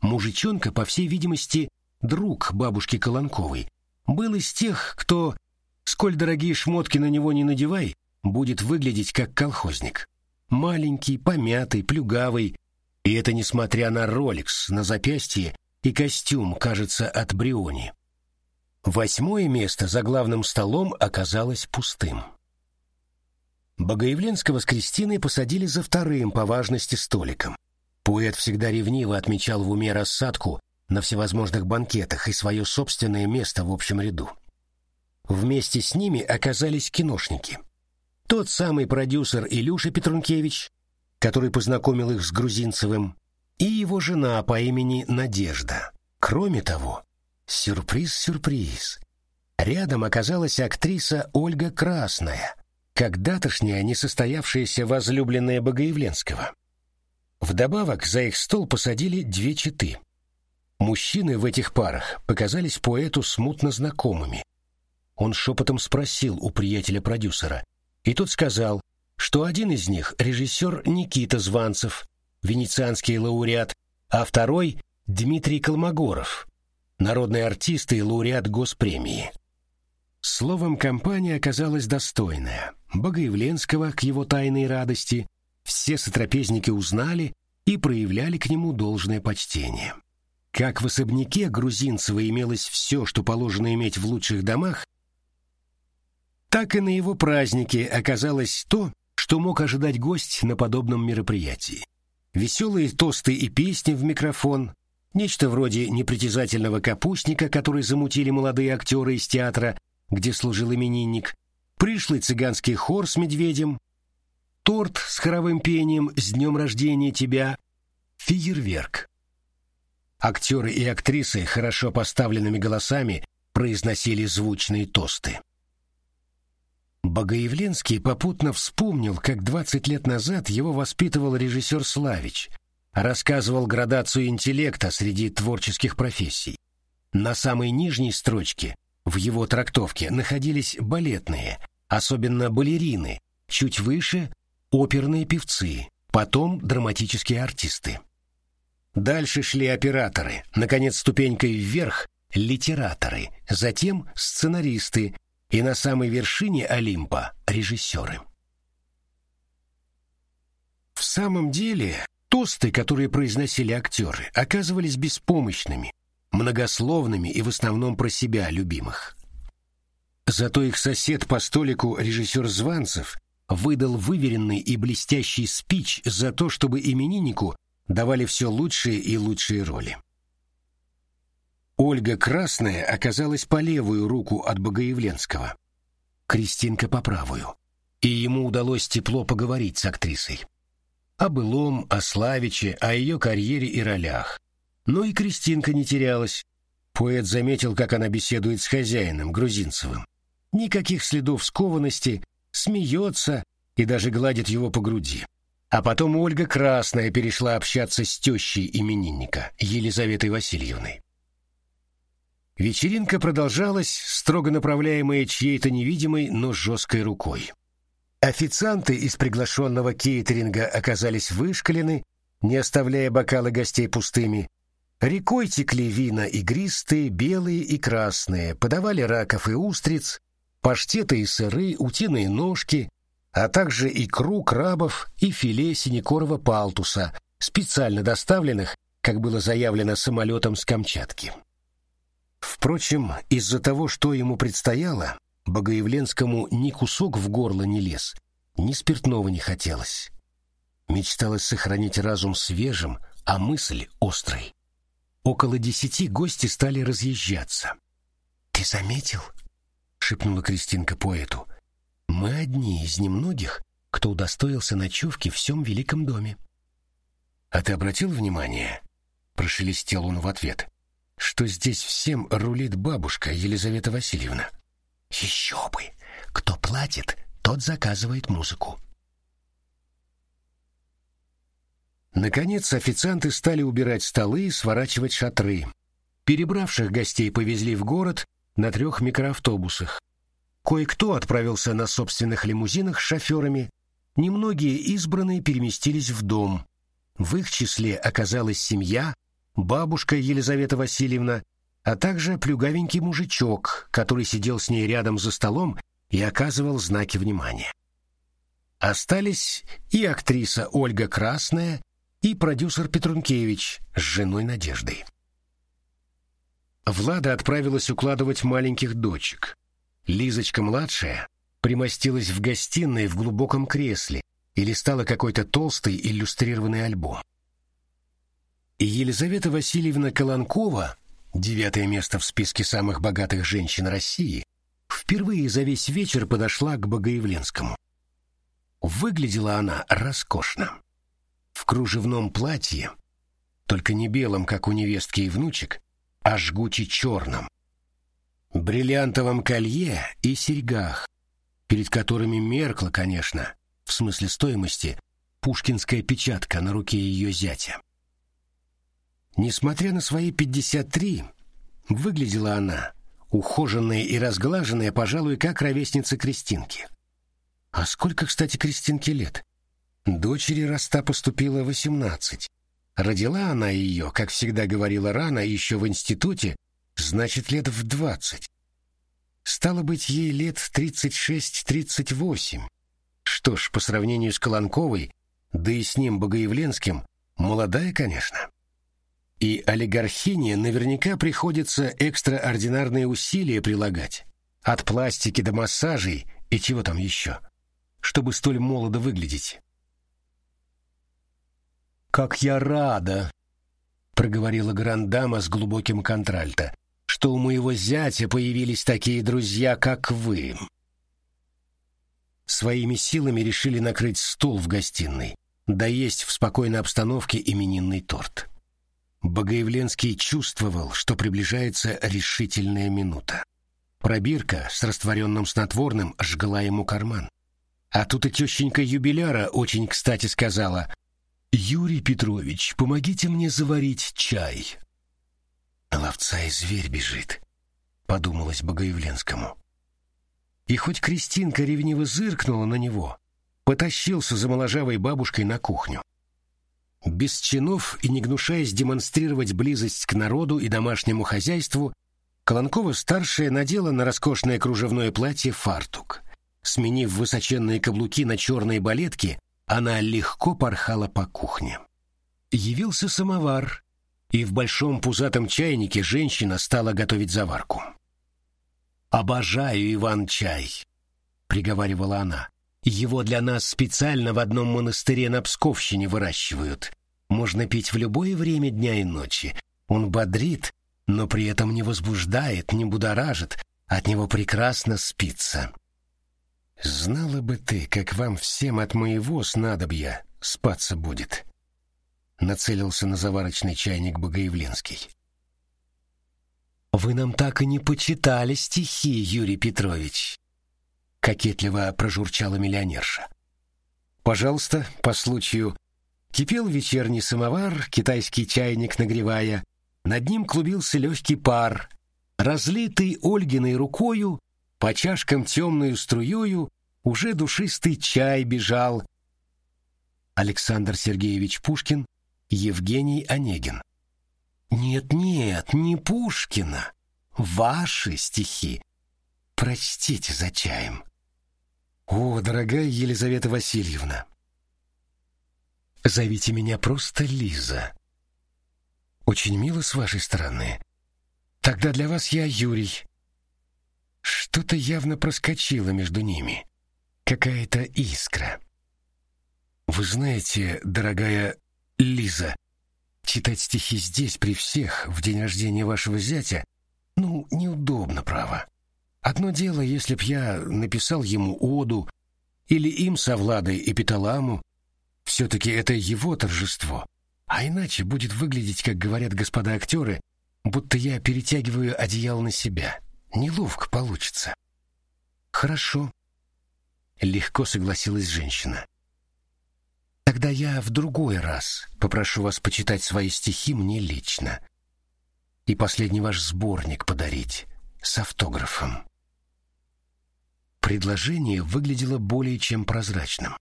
Мужичонка, по всей видимости, друг бабушки Колонковой, был из тех, кто, сколь дорогие шмотки на него не надевай, будет выглядеть как колхозник. Маленький, помятый, плюгавый, и это несмотря на роликс на запястье и костюм, кажется, от Бриони. Восьмое место за главным столом оказалось пустым. Богоявленского с Кристиной посадили за вторым по важности столиком. Поэт всегда ревниво отмечал в уме рассадку на всевозможных банкетах и свое собственное место в общем ряду. Вместе с ними оказались киношники. Тот самый продюсер Илюша Петрункевич, который познакомил их с Грузинцевым, и его жена по имени Надежда. Кроме того, сюрприз-сюрприз. Рядом оказалась актриса Ольга Красная, когда-тошняя несостоявшаяся возлюбленная Богоявленского. Вдобавок за их стол посадили две четы. Мужчины в этих парах показались поэту смутно знакомыми. Он шепотом спросил у приятеля-продюсера, и тот сказал, что один из них — режиссер Никита Званцев, венецианский лауреат, а второй — Дмитрий Колмогоров, народный артист и лауреат госпремии. Словом, компания оказалась достойная. Богоявленского, к его тайной радости, все сотрапезники узнали и проявляли к нему должное почтение. Как в особняке Грузинцева имелось все, что положено иметь в лучших домах, так и на его празднике оказалось то, что мог ожидать гость на подобном мероприятии. Веселые тосты и песни в микрофон, нечто вроде непритязательного капустника, который замутили молодые актеры из театра, где служил именинник, пришлый цыганский хор с медведем, торт с хоровым пением «С днем рождения тебя», фейерверк. Актеры и актрисы хорошо поставленными голосами произносили звучные тосты. Богоявленский попутно вспомнил, как 20 лет назад его воспитывал режиссер Славич, рассказывал градацию интеллекта среди творческих профессий. На самой нижней строчке в его трактовке находились балетные, особенно балерины, чуть выше — оперные певцы, потом драматические артисты. Дальше шли операторы, наконец ступенькой вверх — литераторы, затем сценаристы и на самой вершине Олимпа — режиссеры. В самом деле, тосты, которые произносили актеры, оказывались беспомощными, многословными и в основном про себя любимых. Зато их сосед по столику, режиссер Званцев, выдал выверенный и блестящий спич за то, чтобы имениннику давали все лучшие и лучшие роли. Ольга Красная оказалась по левую руку от Богоявленского, Кристинка по правую, и ему удалось тепло поговорить с актрисой. О былом, о Славиче, о ее карьере и ролях. Но и Кристинка не терялась. Поэт заметил, как она беседует с хозяином, Грузинцевым. Никаких следов скованности, смеется и даже гладит его по груди. А потом Ольга Красная перешла общаться с тещей именинника, Елизаветой Васильевной. Вечеринка продолжалась, строго направляемая чьей-то невидимой, но жесткой рукой. Официанты из приглашенного кейтеринга оказались вышкалены, не оставляя бокалы гостей пустыми. Рекой текли вина игристые, белые и красные, подавали раков и устриц, паштеты и сыры, утиные ножки, а также икру крабов и филе синекорого палтуса, специально доставленных, как было заявлено, самолетом с Камчатки. Впрочем, из-за того, что ему предстояло, Богоявленскому ни кусок в горло не лез, ни спиртного не хотелось. Мечталось сохранить разум свежим, а мысль острой. Около десяти гости стали разъезжаться. «Ты заметил?» — шепнула Кристинка поэту. «Мы одни из немногих, кто удостоился ночевки в всем великом доме». «А ты обратил внимание?» — прошелестел он в ответ что здесь всем рулит бабушка Елизавета Васильевна. Еще бы! Кто платит, тот заказывает музыку. Наконец официанты стали убирать столы и сворачивать шатры. Перебравших гостей повезли в город на трех микроавтобусах. Кое-кто отправился на собственных лимузинах с шоферами, немногие избранные переместились в дом. В их числе оказалась семья, бабушка Елизавета Васильевна, а также плюгавенький мужичок, который сидел с ней рядом за столом и оказывал знаки внимания. Остались и актриса Ольга Красная, и продюсер Петрункевич с женой Надеждой. Влада отправилась укладывать маленьких дочек. Лизочка-младшая примостилась в гостиной в глубоком кресле и листала какой-то толстый иллюстрированный альбом. Елизавета Васильевна Колонкова, девятое место в списке самых богатых женщин России, впервые за весь вечер подошла к Богоявленскому. Выглядела она роскошно. В кружевном платье, только не белом, как у невестки и внучек, а жгуче черном. Бриллиантовом колье и серьгах, перед которыми меркла, конечно, в смысле стоимости, пушкинская печатка на руке ее зятя. Несмотря на свои 53, выглядела она, ухоженная и разглаженная, пожалуй, как ровесница Кристинки. А сколько, кстати, Кристинке лет? Дочери Роста поступила 18. Родила она ее, как всегда говорила рано, еще в институте, значит, лет в 20. Стало быть, ей лет 36-38. Что ж, по сравнению с Колонковой, да и с ним Богоявленским, молодая, конечно. И олигархине наверняка приходится экстраординарные усилия прилагать, от пластики до массажей и чего там еще, чтобы столь молодо выглядеть. «Как я рада!» — проговорила грандама с глубоким контральто, «что у моего зятя появились такие друзья, как вы». Своими силами решили накрыть стол в гостиной, да есть в спокойной обстановке именинный торт. Богоявленский чувствовал, что приближается решительная минута. Пробирка с растворенным снотворным жгла ему карман. А тут и тещенька юбиляра очень кстати сказала «Юрий Петрович, помогите мне заварить чай». «Ловца и зверь бежит», — подумалось Богоявленскому. И хоть Кристинка ревниво зыркнула на него, потащился за моложавой бабушкой на кухню. Без чинов и не гнушаясь демонстрировать близость к народу и домашнему хозяйству, Колонкова-старшая надела на роскошное кружевное платье фартук. Сменив высоченные каблуки на черные балетки, она легко порхала по кухне. Явился самовар, и в большом пузатом чайнике женщина стала готовить заварку. «Обожаю Иван-чай», — приговаривала она. Его для нас специально в одном монастыре на Псковщине выращивают. Можно пить в любое время дня и ночи. Он бодрит, но при этом не возбуждает, не будоражит, от него прекрасно спится. Знала бы ты, как вам всем от моего снадобья спаться будет. Нацелился на заварочный чайник Богоявленский. Вы нам так и не почитали стихи, Юрий Петрович кокетливо прожурчала миллионерша. Пожалуйста, по случаю. Кипел вечерний самовар, китайский чайник нагревая. Над ним клубился легкий пар. Разлитый Ольгиной рукою, по чашкам темную струёю, уже душистый чай бежал. Александр Сергеевич Пушкин, Евгений Онегин. Нет-нет, не Пушкина. Ваши стихи. Прочтите за чаем. О, дорогая Елизавета Васильевна. Зовите меня просто Лиза. Очень мило с вашей стороны. Тогда для вас я Юрий. Что-то явно проскочило между ними. Какая-то искра. Вы знаете, дорогая Лиза, читать стихи здесь при всех в день рождения вашего зятя, ну, неудобно, право. Одно дело, если б я написал ему оду или им со Владой эпиталаму, все-таки это его торжество. А иначе будет выглядеть, как говорят господа актеры, будто я перетягиваю одеяло на себя. Неловко получится. Хорошо. Легко согласилась женщина. Тогда я в другой раз попрошу вас почитать свои стихи мне лично. И последний ваш сборник подарить с автографом. Предложение выглядело более чем прозрачным.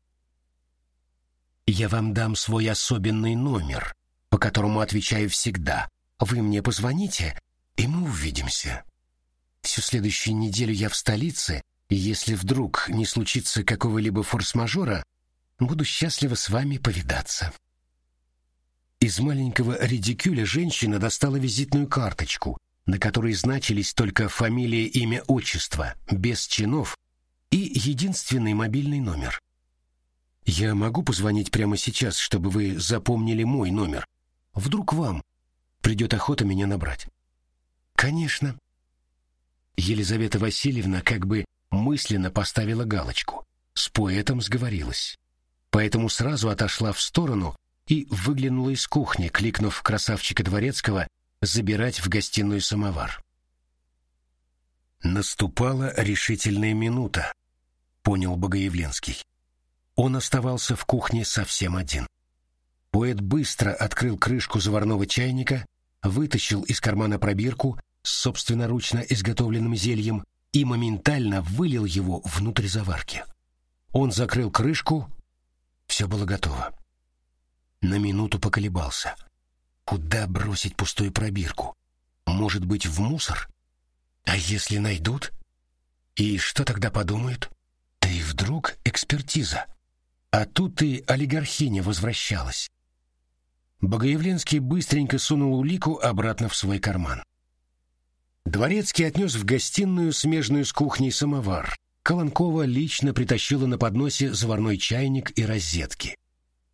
«Я вам дам свой особенный номер, по которому отвечаю всегда. Вы мне позвоните, и мы увидимся. Всю следующую неделю я в столице, и если вдруг не случится какого-либо форс-мажора, буду счастлива с вами повидаться». Из маленького редикюля женщина достала визитную карточку, на которой значились только фамилия, имя, отчество, без чинов и единственный мобильный номер. Я могу позвонить прямо сейчас, чтобы вы запомнили мой номер. Вдруг вам придет охота меня набрать. Конечно. Елизавета Васильевна как бы мысленно поставила галочку. С поэтом сговорилась. Поэтому сразу отошла в сторону и выглянула из кухни, кликнув красавчика дворецкого забирать в гостиную самовар. Наступала решительная минута понял Богоявленский. Он оставался в кухне совсем один. Поэт быстро открыл крышку заварного чайника, вытащил из кармана пробирку с собственноручно изготовленным зельем и моментально вылил его внутрь заварки. Он закрыл крышку, все было готово. На минуту поколебался. Куда бросить пустую пробирку? Может быть, в мусор? А если найдут? И что тогда подумают? И вдруг экспертиза. А тут и олигархиня возвращалась. Богоявленский быстренько сунул улику обратно в свой карман. Дворецкий отнес в гостиную смежную с кухней самовар. Колонкова лично притащила на подносе заварной чайник и розетки.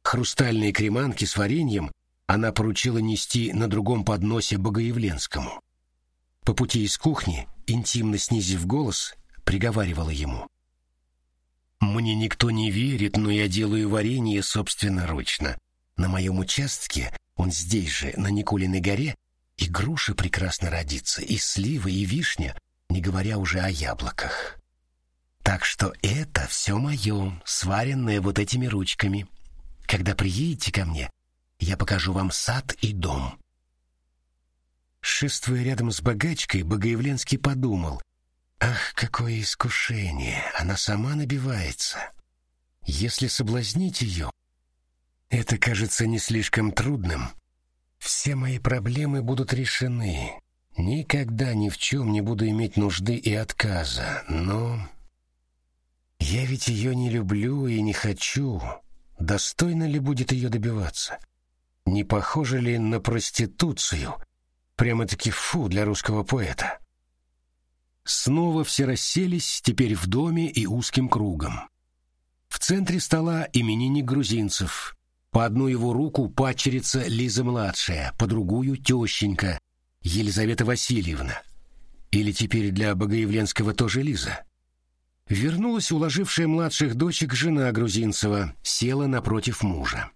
Хрустальные креманки с вареньем она поручила нести на другом подносе Богоявленскому. По пути из кухни, интимно снизив голос, приговаривала ему. Мне никто не верит, но я делаю варенье собственноручно. На моем участке, он здесь же, на Никулиной горе, и груши прекрасно родится, и сливы, и вишня, не говоря уже о яблоках. Так что это все мое, сваренное вот этими ручками. Когда приедете ко мне, я покажу вам сад и дом. Шествуя рядом с богачкой, Богоявленский подумал, Ах, какое искушение! Она сама набивается. Если соблазнить ее, это кажется не слишком трудным. Все мои проблемы будут решены. Никогда ни в чем не буду иметь нужды и отказа. Но я ведь ее не люблю и не хочу. Достойно ли будет ее добиваться? Не похоже ли на проституцию? Прямо-таки фу для русского поэта. Снова все расселись, теперь в доме и узким кругом. В центре стола именинник грузинцев. По одну его руку падчерица Лиза-младшая, по другую — тещенька Елизавета Васильевна. Или теперь для Богоявленского тоже Лиза. Вернулась уложившая младших дочек жена Грузинцева, села напротив мужа.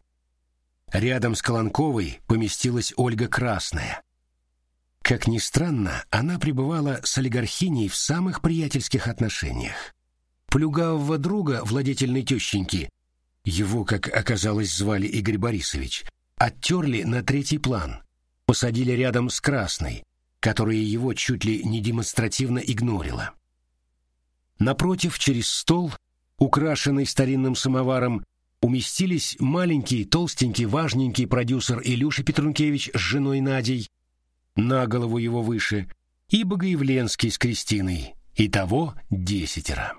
Рядом с Колонковой поместилась Ольга Красная — как ни странно, она пребывала с олигархиней в самых приятельских отношениях. Плюгавого друга владетельной тещеньки его, как оказалось, звали Игорь Борисович, оттерли на третий план, посадили рядом с Красной, которая его чуть ли не демонстративно игнорила. Напротив, через стол, украшенный старинным самоваром, уместились маленький, толстенький, важненький продюсер Илюша Петрункевич с женой Надей, на голову его выше, и Богоявленский с Кристиной, итого десятеро.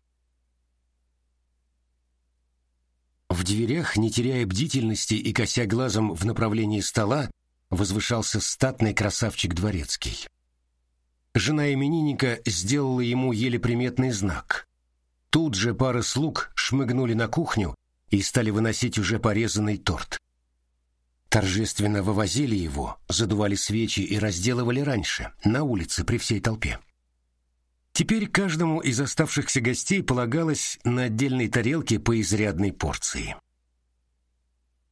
В дверях, не теряя бдительности и кося глазом в направлении стола, возвышался статный красавчик дворецкий. Жена именинника сделала ему еле приметный знак. Тут же пара слуг шмыгнули на кухню и стали выносить уже порезанный торт. Торжественно вывозили его, задували свечи и разделывали раньше, на улице при всей толпе. Теперь каждому из оставшихся гостей полагалось на отдельной тарелке по изрядной порции.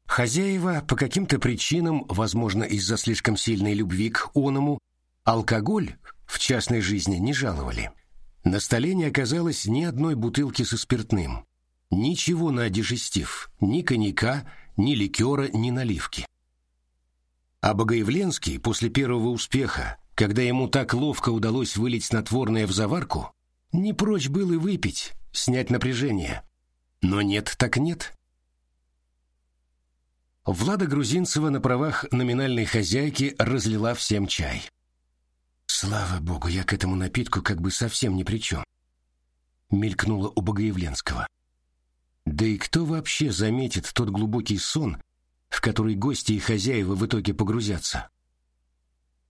Хозяева по каким-то причинам, возможно, из-за слишком сильной любви к оному, алкоголь в частной жизни не жаловали. На столе не оказалось ни одной бутылки со спиртным. Ничего на дежестив, ни коньяка, ни ликера, ни наливки. А Богоявленский после первого успеха когда ему так ловко удалось вылить снотворное в заварку, не прочь был и выпить, снять напряжение. Но нет так нет. Влада Грузинцева на правах номинальной хозяйки разлила всем чай. «Слава богу, я к этому напитку как бы совсем ни при чем», — мелькнула у Богоявленского. «Да и кто вообще заметит тот глубокий сон, в который гости и хозяева в итоге погрузятся?»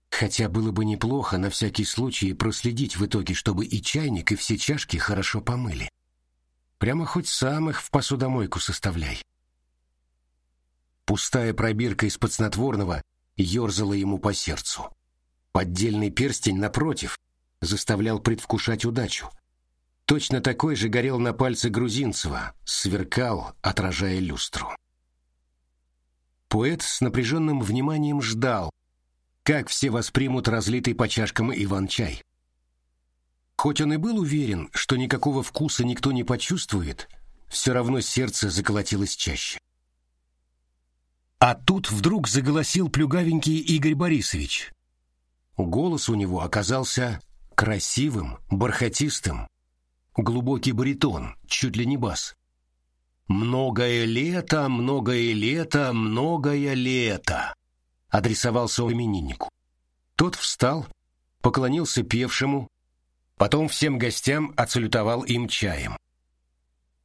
Хотя было бы неплохо на всякий случай проследить в итоге, чтобы и чайник, и все чашки хорошо помыли. Прямо хоть сам их в посудомойку составляй. Пустая пробирка из-под снотворного ерзала ему по сердцу. Поддельный перстень, напротив, заставлял предвкушать удачу. Точно такой же горел на пальце Грузинцева, сверкал, отражая люстру. Поэт с напряженным вниманием ждал, как все воспримут разлитый по чашкам Иван-чай. Хоть он и был уверен, что никакого вкуса никто не почувствует, все равно сердце заколотилось чаще. А тут вдруг заголосил плюгавенький Игорь Борисович. Голос у него оказался красивым, бархатистым, глубокий баритон, чуть ли не бас. «Многое лето, многое лето, многое лето!» адресовался имениннику. Тот встал, поклонился певшему, потом всем гостям отсалютовал им чаем.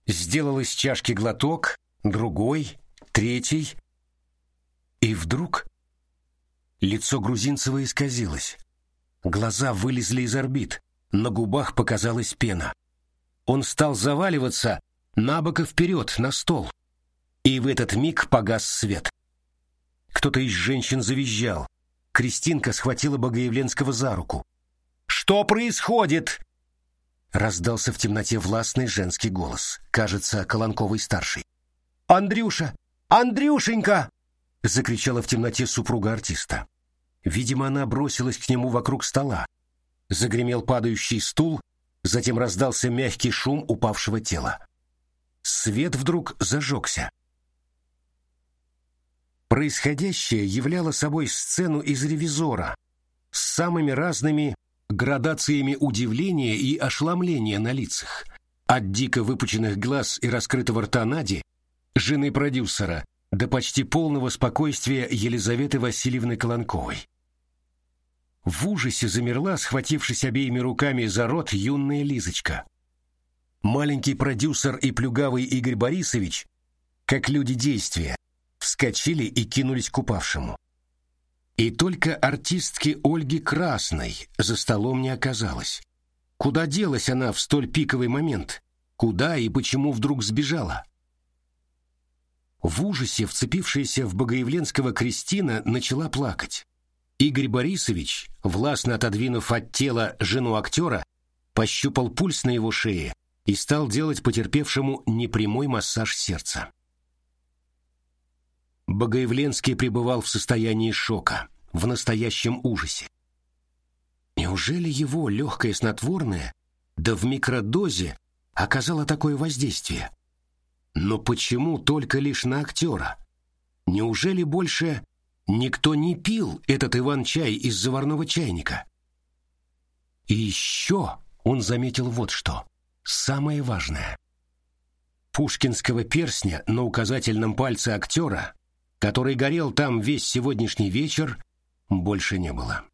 Сделал из чашки глоток, другой, третий, и вдруг лицо Грузинцева исказилось. Глаза вылезли из орбит, на губах показалась пена. Он стал заваливаться на бок и вперед, на стол. И в этот миг погас свет. Кто-то из женщин завизжал. Кристинка схватила Богоявленского за руку. «Что происходит?» Раздался в темноте властный женский голос, кажется, Колонковый-старший. «Андрюша! Андрюшенька!» закричала в темноте супруга артиста. Видимо, она бросилась к нему вокруг стола. Загремел падающий стул, затем раздался мягкий шум упавшего тела. Свет вдруг зажегся. Происходящее являло собой сцену из ревизора с самыми разными градациями удивления и ошеломления на лицах. От дико выпученных глаз и раскрытого рта Нади, жены продюсера, до почти полного спокойствия Елизаветы Васильевны Колонковой. В ужасе замерла, схватившись обеими руками за рот, юная Лизочка. Маленький продюсер и плюгавый Игорь Борисович, как люди действия, вскочили и кинулись к упавшему. И только артистки Ольги Красной за столом не оказалось. Куда делась она в столь пиковый момент? Куда и почему вдруг сбежала? В ужасе вцепившаяся в Богоявленского Кристина начала плакать. Игорь Борисович, властно отодвинув от тела жену актера, пощупал пульс на его шее и стал делать потерпевшему непрямой массаж сердца. Богоявленский пребывал в состоянии шока, в настоящем ужасе. Неужели его легкое снотворное, да в микродозе, оказало такое воздействие? Но почему только лишь на актера? Неужели больше никто не пил этот Иван-чай из заварного чайника? И еще он заметил вот что. Самое важное. Пушкинского перстня на указательном пальце актера, который горел там весь сегодняшний вечер, больше не было.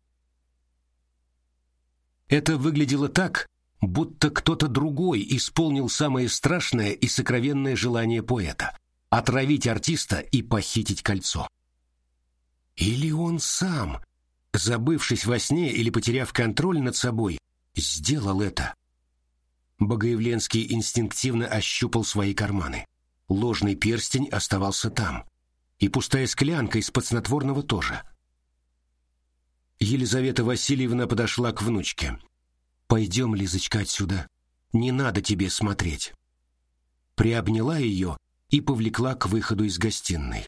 Это выглядело так, будто кто-то другой исполнил самое страшное и сокровенное желание поэта — отравить артиста и похитить кольцо. Или он сам, забывшись во сне или потеряв контроль над собой, сделал это. Богоявленский инстинктивно ощупал свои карманы. Ложный перстень оставался там. И пустая склянка из-под снотворного тоже. Елизавета Васильевна подошла к внучке. «Пойдем, Лизочка, отсюда. Не надо тебе смотреть». Приобняла ее и повлекла к выходу из гостиной.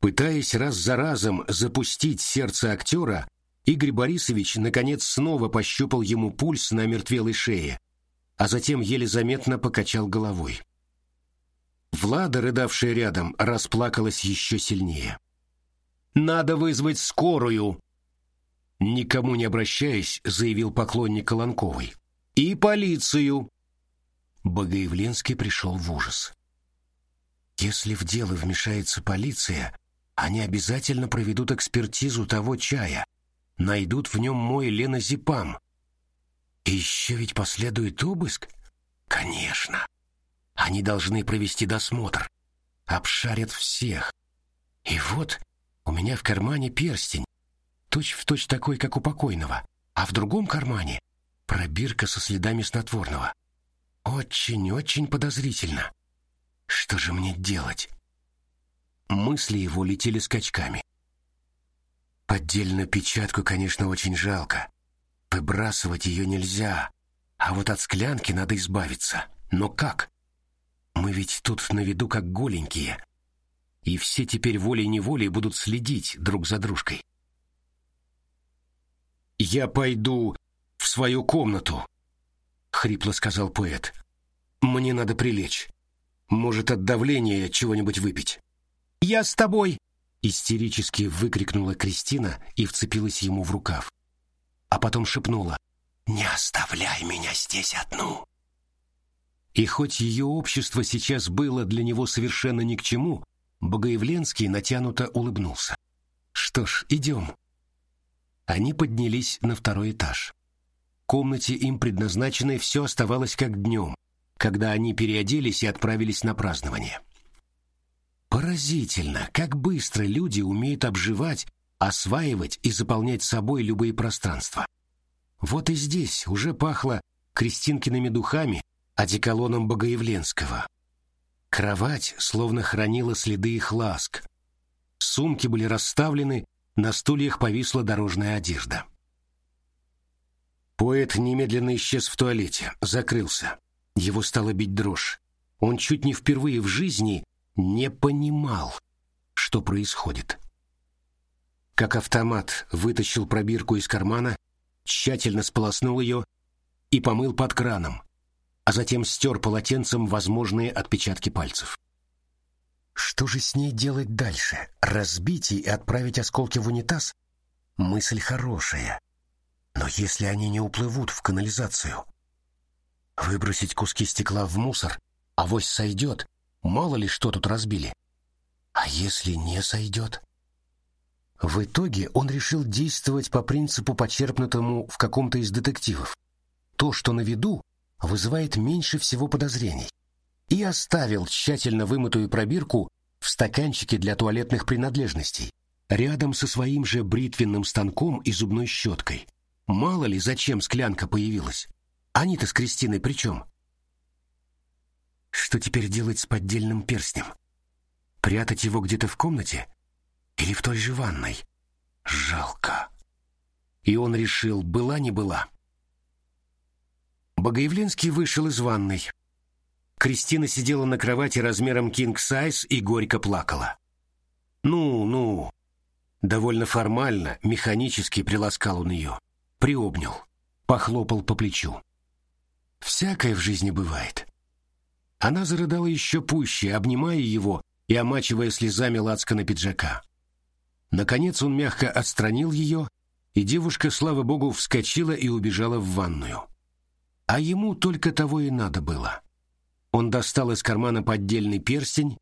Пытаясь раз за разом запустить сердце актера, Игорь Борисович наконец снова пощупал ему пульс на мертвелой шее, а затем еле заметно покачал головой. Влада, рыдавшая рядом, расплакалась еще сильнее. «Надо вызвать скорую!» Никому не обращаясь, заявил поклонник Колонковой. «И полицию!» Богоявленский пришел в ужас. «Если в дело вмешается полиция, они обязательно проведут экспертизу того чая, найдут в нем мой ленозепам. Еще ведь последует обыск? Конечно. Они должны провести досмотр. Обшарят всех. И вот у меня в кармане перстень, точь-в-точь точь такой, как у покойного, а в другом кармане пробирка со следами снотворного. Очень-очень подозрительно. Что же мне делать? Мысли его летели скачками. Поддельную печатку, конечно, очень жалко. Выбрасывать ее нельзя, а вот от склянки надо избавиться. Но как? Мы ведь тут на виду как голенькие. И все теперь волей-неволей будут следить друг за дружкой. «Я пойду в свою комнату», — хрипло сказал поэт. «Мне надо прилечь. Может, от давления чего-нибудь выпить». «Я с тобой!» Истерически выкрикнула Кристина и вцепилась ему в рукав. А потом шепнула «Не оставляй меня здесь одну!» И хоть ее общество сейчас было для него совершенно ни к чему, Богоявленский натянуто улыбнулся. «Что ж, идем». Они поднялись на второй этаж. В комнате им предназначенной все оставалось как днем, когда они переоделись и отправились на празднование. Поразительно, как быстро люди умеют обживать, осваивать и заполнять собой любые пространства. Вот и здесь уже пахло Кристинкиными духами, одеколоном Богоявленского. Кровать словно хранила следы их ласк. Сумки были расставлены, на стульях повисла дорожная одежда. Поэт немедленно исчез в туалете, закрылся. Его стало бить дрожь. Он чуть не впервые в жизни не понимал, что происходит. Как автомат вытащил пробирку из кармана, тщательно сполоснул ее и помыл под краном, а затем стер полотенцем возможные отпечатки пальцев. Что же с ней делать дальше? Разбить и отправить осколки в унитаз? Мысль хорошая. Но если они не уплывут в канализацию? Выбросить куски стекла в мусор, авось сойдет, Мало ли что тут разбили. А если не сойдет? В итоге он решил действовать по принципу, почерпнутому в каком-то из детективов. То, что на виду, вызывает меньше всего подозрений. И оставил тщательно вымытую пробирку в стаканчике для туалетных принадлежностей, рядом со своим же бритвенным станком и зубной щеткой. Мало ли, зачем склянка появилась. Они-то с Кристиной при чем? Что теперь делать с поддельным перстнем? Прятать его где-то в комнате? Или в той же ванной? Жалко. И он решил, была не была. Богоявленский вышел из ванной. Кристина сидела на кровати размером size и горько плакала. «Ну, ну...» Довольно формально, механически приласкал он ее. Приобнял, похлопал по плечу. «Всякое в жизни бывает. Она зарыдала еще пуще, обнимая его и омачивая слезами лацкана пиджака. Наконец он мягко отстранил ее, и девушка, слава богу, вскочила и убежала в ванную. А ему только того и надо было. Он достал из кармана поддельный перстень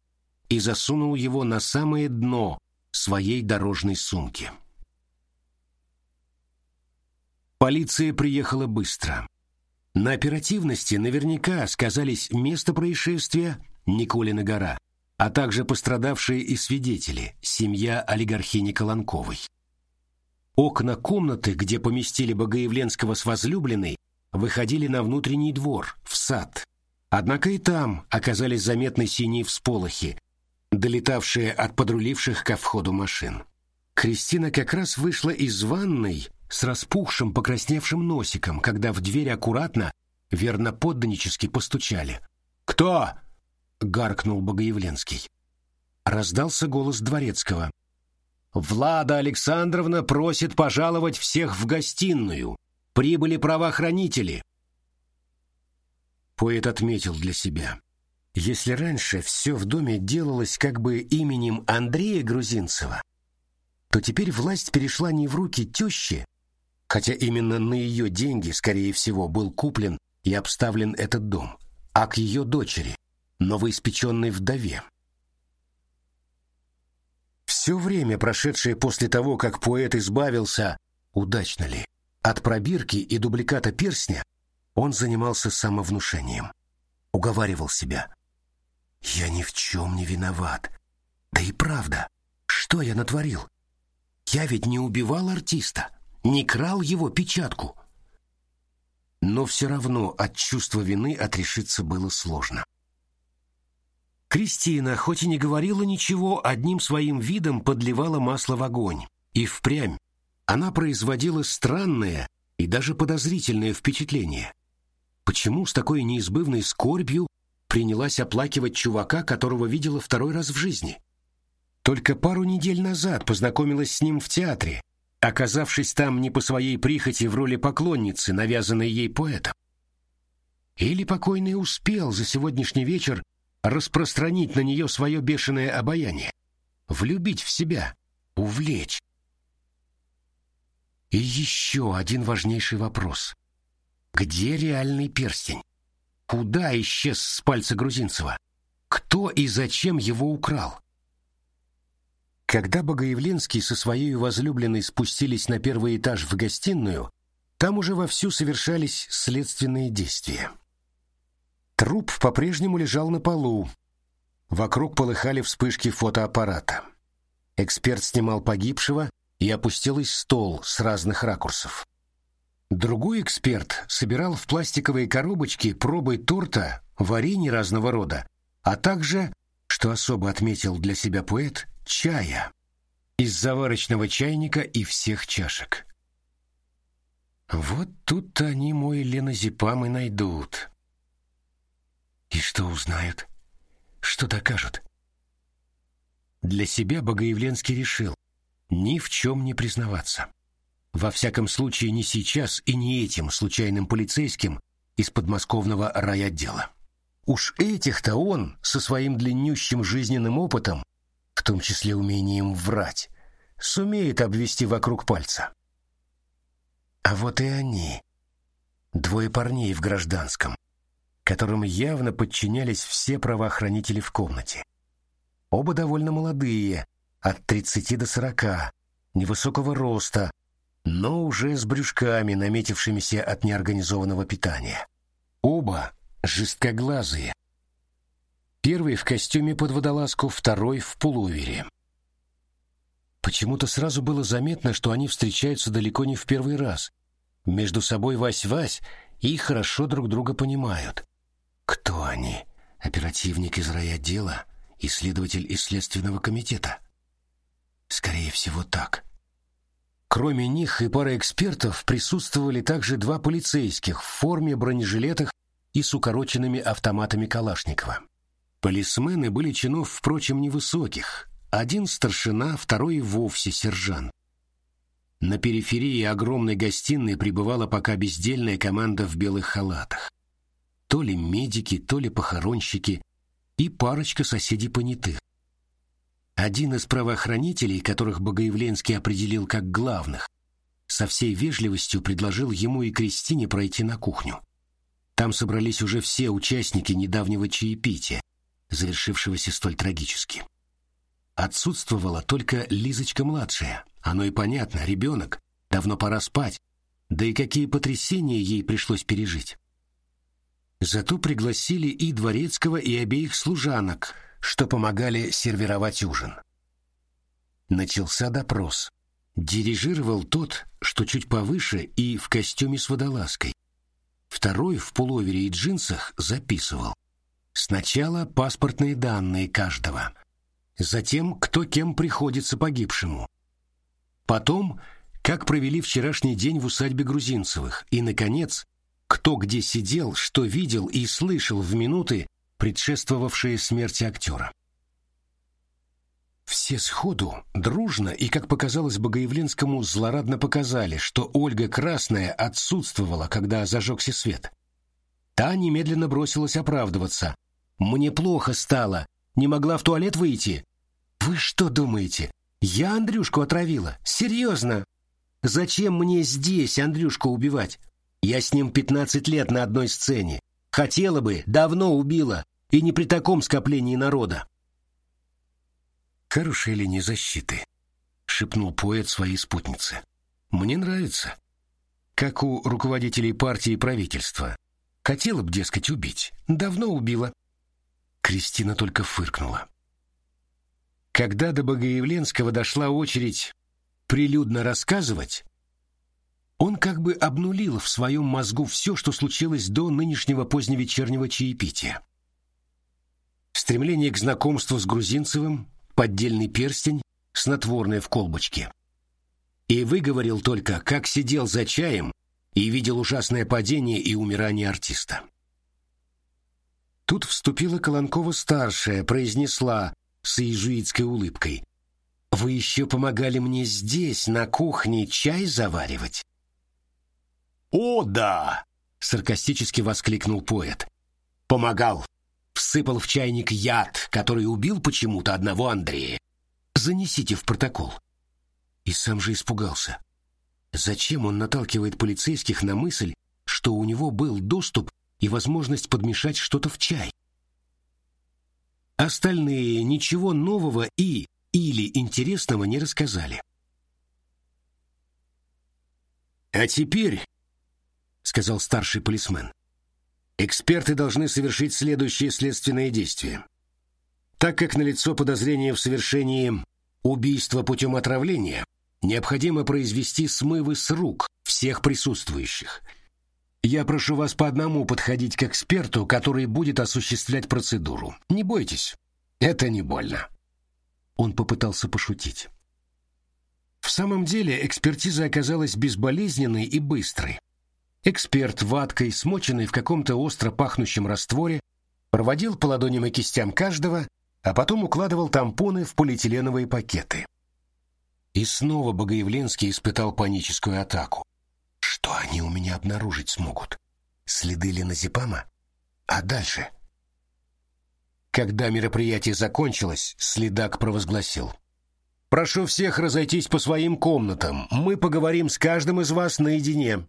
и засунул его на самое дно своей дорожной сумки. Полиция приехала быстро. На оперативности наверняка сказались место происшествия Николина гора, а также пострадавшие и свидетели, семья олигархини Колонковой. Окна комнаты, где поместили Богоявленского с возлюбленной, выходили на внутренний двор, в сад. Однако и там оказались заметны синие всполохи, долетавшие от подруливших ко входу машин. Кристина как раз вышла из ванной с распухшим покрасневшим носиком, когда в дверь аккуратно, верно подданически постучали. «Кто?» — гаркнул Богоявленский. Раздался голос Дворецкого. «Влада Александровна просит пожаловать всех в гостиную. Прибыли правоохранители». Поэт отметил для себя. Если раньше все в доме делалось как бы именем Андрея Грузинцева, то теперь власть перешла не в руки тещи, хотя именно на ее деньги, скорее всего, был куплен и обставлен этот дом, а к ее дочери, новоиспеченной вдове. Все время, прошедшее после того, как поэт избавился, удачно ли, от пробирки и дубликата перстня, он занимался самовнушением. Уговаривал себя. «Я ни в чем не виноват. Да и правда, что я натворил? Я ведь не убивал артиста не крал его печатку. Но все равно от чувства вины отрешиться было сложно. Кристина, хоть и не говорила ничего, одним своим видом подливала масло в огонь. И впрямь она производила странное и даже подозрительное впечатление. Почему с такой неизбывной скорбью принялась оплакивать чувака, которого видела второй раз в жизни? Только пару недель назад познакомилась с ним в театре, оказавшись там не по своей прихоти в роли поклонницы, навязанной ей поэтом. Или покойный успел за сегодняшний вечер распространить на нее свое бешеное обаяние, влюбить в себя, увлечь. И еще один важнейший вопрос. Где реальный перстень? Куда исчез с пальца Грузинцева? Кто и зачем его украл? Когда Богоявленский со своей возлюбленной спустились на первый этаж в гостиную, там уже вовсю совершались следственные действия. Труп по-прежнему лежал на полу. Вокруг полыхали вспышки фотоаппарата. Эксперт снимал погибшего, и опустилась стол с разных ракурсов. Другой эксперт собирал в пластиковые коробочки пробы торта, варенье разного рода, а также, что особо отметил для себя поэт, чая из заварочного чайника и всех чашек. Вот тут они мой ленозепам и найдут. И что узнают? Что докажут? Для себя Богоявленский решил ни в чем не признаваться. Во всяком случае, не сейчас и не этим случайным полицейским из подмосковного райотдела. Уж этих-то он со своим длиннющим жизненным опытом в том числе умением врать, сумеет обвести вокруг пальца. А вот и они, двое парней в гражданском, которым явно подчинялись все правоохранители в комнате. Оба довольно молодые, от 30 до 40, невысокого роста, но уже с брюшками, наметившимися от неорганизованного питания. Оба жесткоглазые, Первый в костюме под водолазку, второй в пуловере. Почему-то сразу было заметно, что они встречаются далеко не в первый раз. Между собой Вась-Вась и хорошо друг друга понимают. Кто они? Оперативник из райотдела? Исследователь из Следственного комитета? Скорее всего, так. Кроме них и пары экспертов присутствовали также два полицейских в форме бронежилетах и с укороченными автоматами Калашникова. Полисмены были чинов, впрочем, невысоких. Один старшина, второй вовсе сержант. На периферии огромной гостиной пребывала пока бездельная команда в белых халатах. То ли медики, то ли похоронщики и парочка соседей понятых. Один из правоохранителей, которых Богоявленский определил как главных, со всей вежливостью предложил ему и Кристине пройти на кухню. Там собрались уже все участники недавнего чаепития, завершившегося столь трагически. Отсутствовала только Лизочка-младшая. Оно и понятно, ребенок, давно пора спать, да и какие потрясения ей пришлось пережить. Зато пригласили и дворецкого, и обеих служанок, что помогали сервировать ужин. Начался допрос. Дирижировал тот, что чуть повыше и в костюме с водолазкой. Второй в пуловере и джинсах записывал. Сначала паспортные данные каждого. Затем, кто кем приходится погибшему. Потом, как провели вчерашний день в усадьбе Грузинцевых. И, наконец, кто где сидел, что видел и слышал в минуты, предшествовавшие смерти актера. Все сходу, дружно и, как показалось Богоявленскому, злорадно показали, что Ольга Красная отсутствовала, когда зажегся свет. Та немедленно бросилась оправдываться. «Мне плохо стало. Не могла в туалет выйти». «Вы что думаете? Я Андрюшку отравила? Серьезно? Зачем мне здесь Андрюшку убивать? Я с ним пятнадцать лет на одной сцене. Хотела бы, давно убила, и не при таком скоплении народа. Хорошая линия защиты, шепнул поэт своей спутнице. Мне нравится. Как у руководителей партии и правительства. Хотела бы, дескать, убить. Давно убила. Кристина только фыркнула. Когда до Богоявленского дошла очередь прилюдно рассказывать, он как бы обнулил в своем мозгу все, что случилось до нынешнего поздневечернего чаепития. Стремление к знакомству с Грузинцевым, поддельный перстень, снотворное в колбочке. И выговорил только, как сидел за чаем и видел ужасное падение и умирание артиста. Тут вступила Колонкова-старшая, произнесла с иезуитской улыбкой. «Вы еще помогали мне здесь, на кухне, чай заваривать?» «О, да!» — саркастически воскликнул поэт. «Помогал. Всыпал в чайник яд, который убил почему-то одного Андрея. Занесите в протокол». И сам же испугался. Зачем он наталкивает полицейских на мысль, что у него был доступ и возможность подмешать что-то в чай? Остальные ничего нового и или интересного не рассказали. А теперь — сказал старший полисмен. «Эксперты должны совершить следующее следственное действие. Так как налицо подозрение в совершении убийства путем отравления, необходимо произвести смывы с рук всех присутствующих. Я прошу вас по одному подходить к эксперту, который будет осуществлять процедуру. Не бойтесь, это не больно». Он попытался пошутить. В самом деле экспертиза оказалась безболезненной и быстрой. Эксперт ваткой, смоченный в каком-то остро пахнущем растворе, проводил по ладоням и кистям каждого, а потом укладывал тампоны в полиэтиленовые пакеты. И снова Богоявленский испытал паническую атаку. Что они у меня обнаружить смогут? Следы линозепама? А дальше? Когда мероприятие закончилось, следак провозгласил. «Прошу всех разойтись по своим комнатам. Мы поговорим с каждым из вас наедине».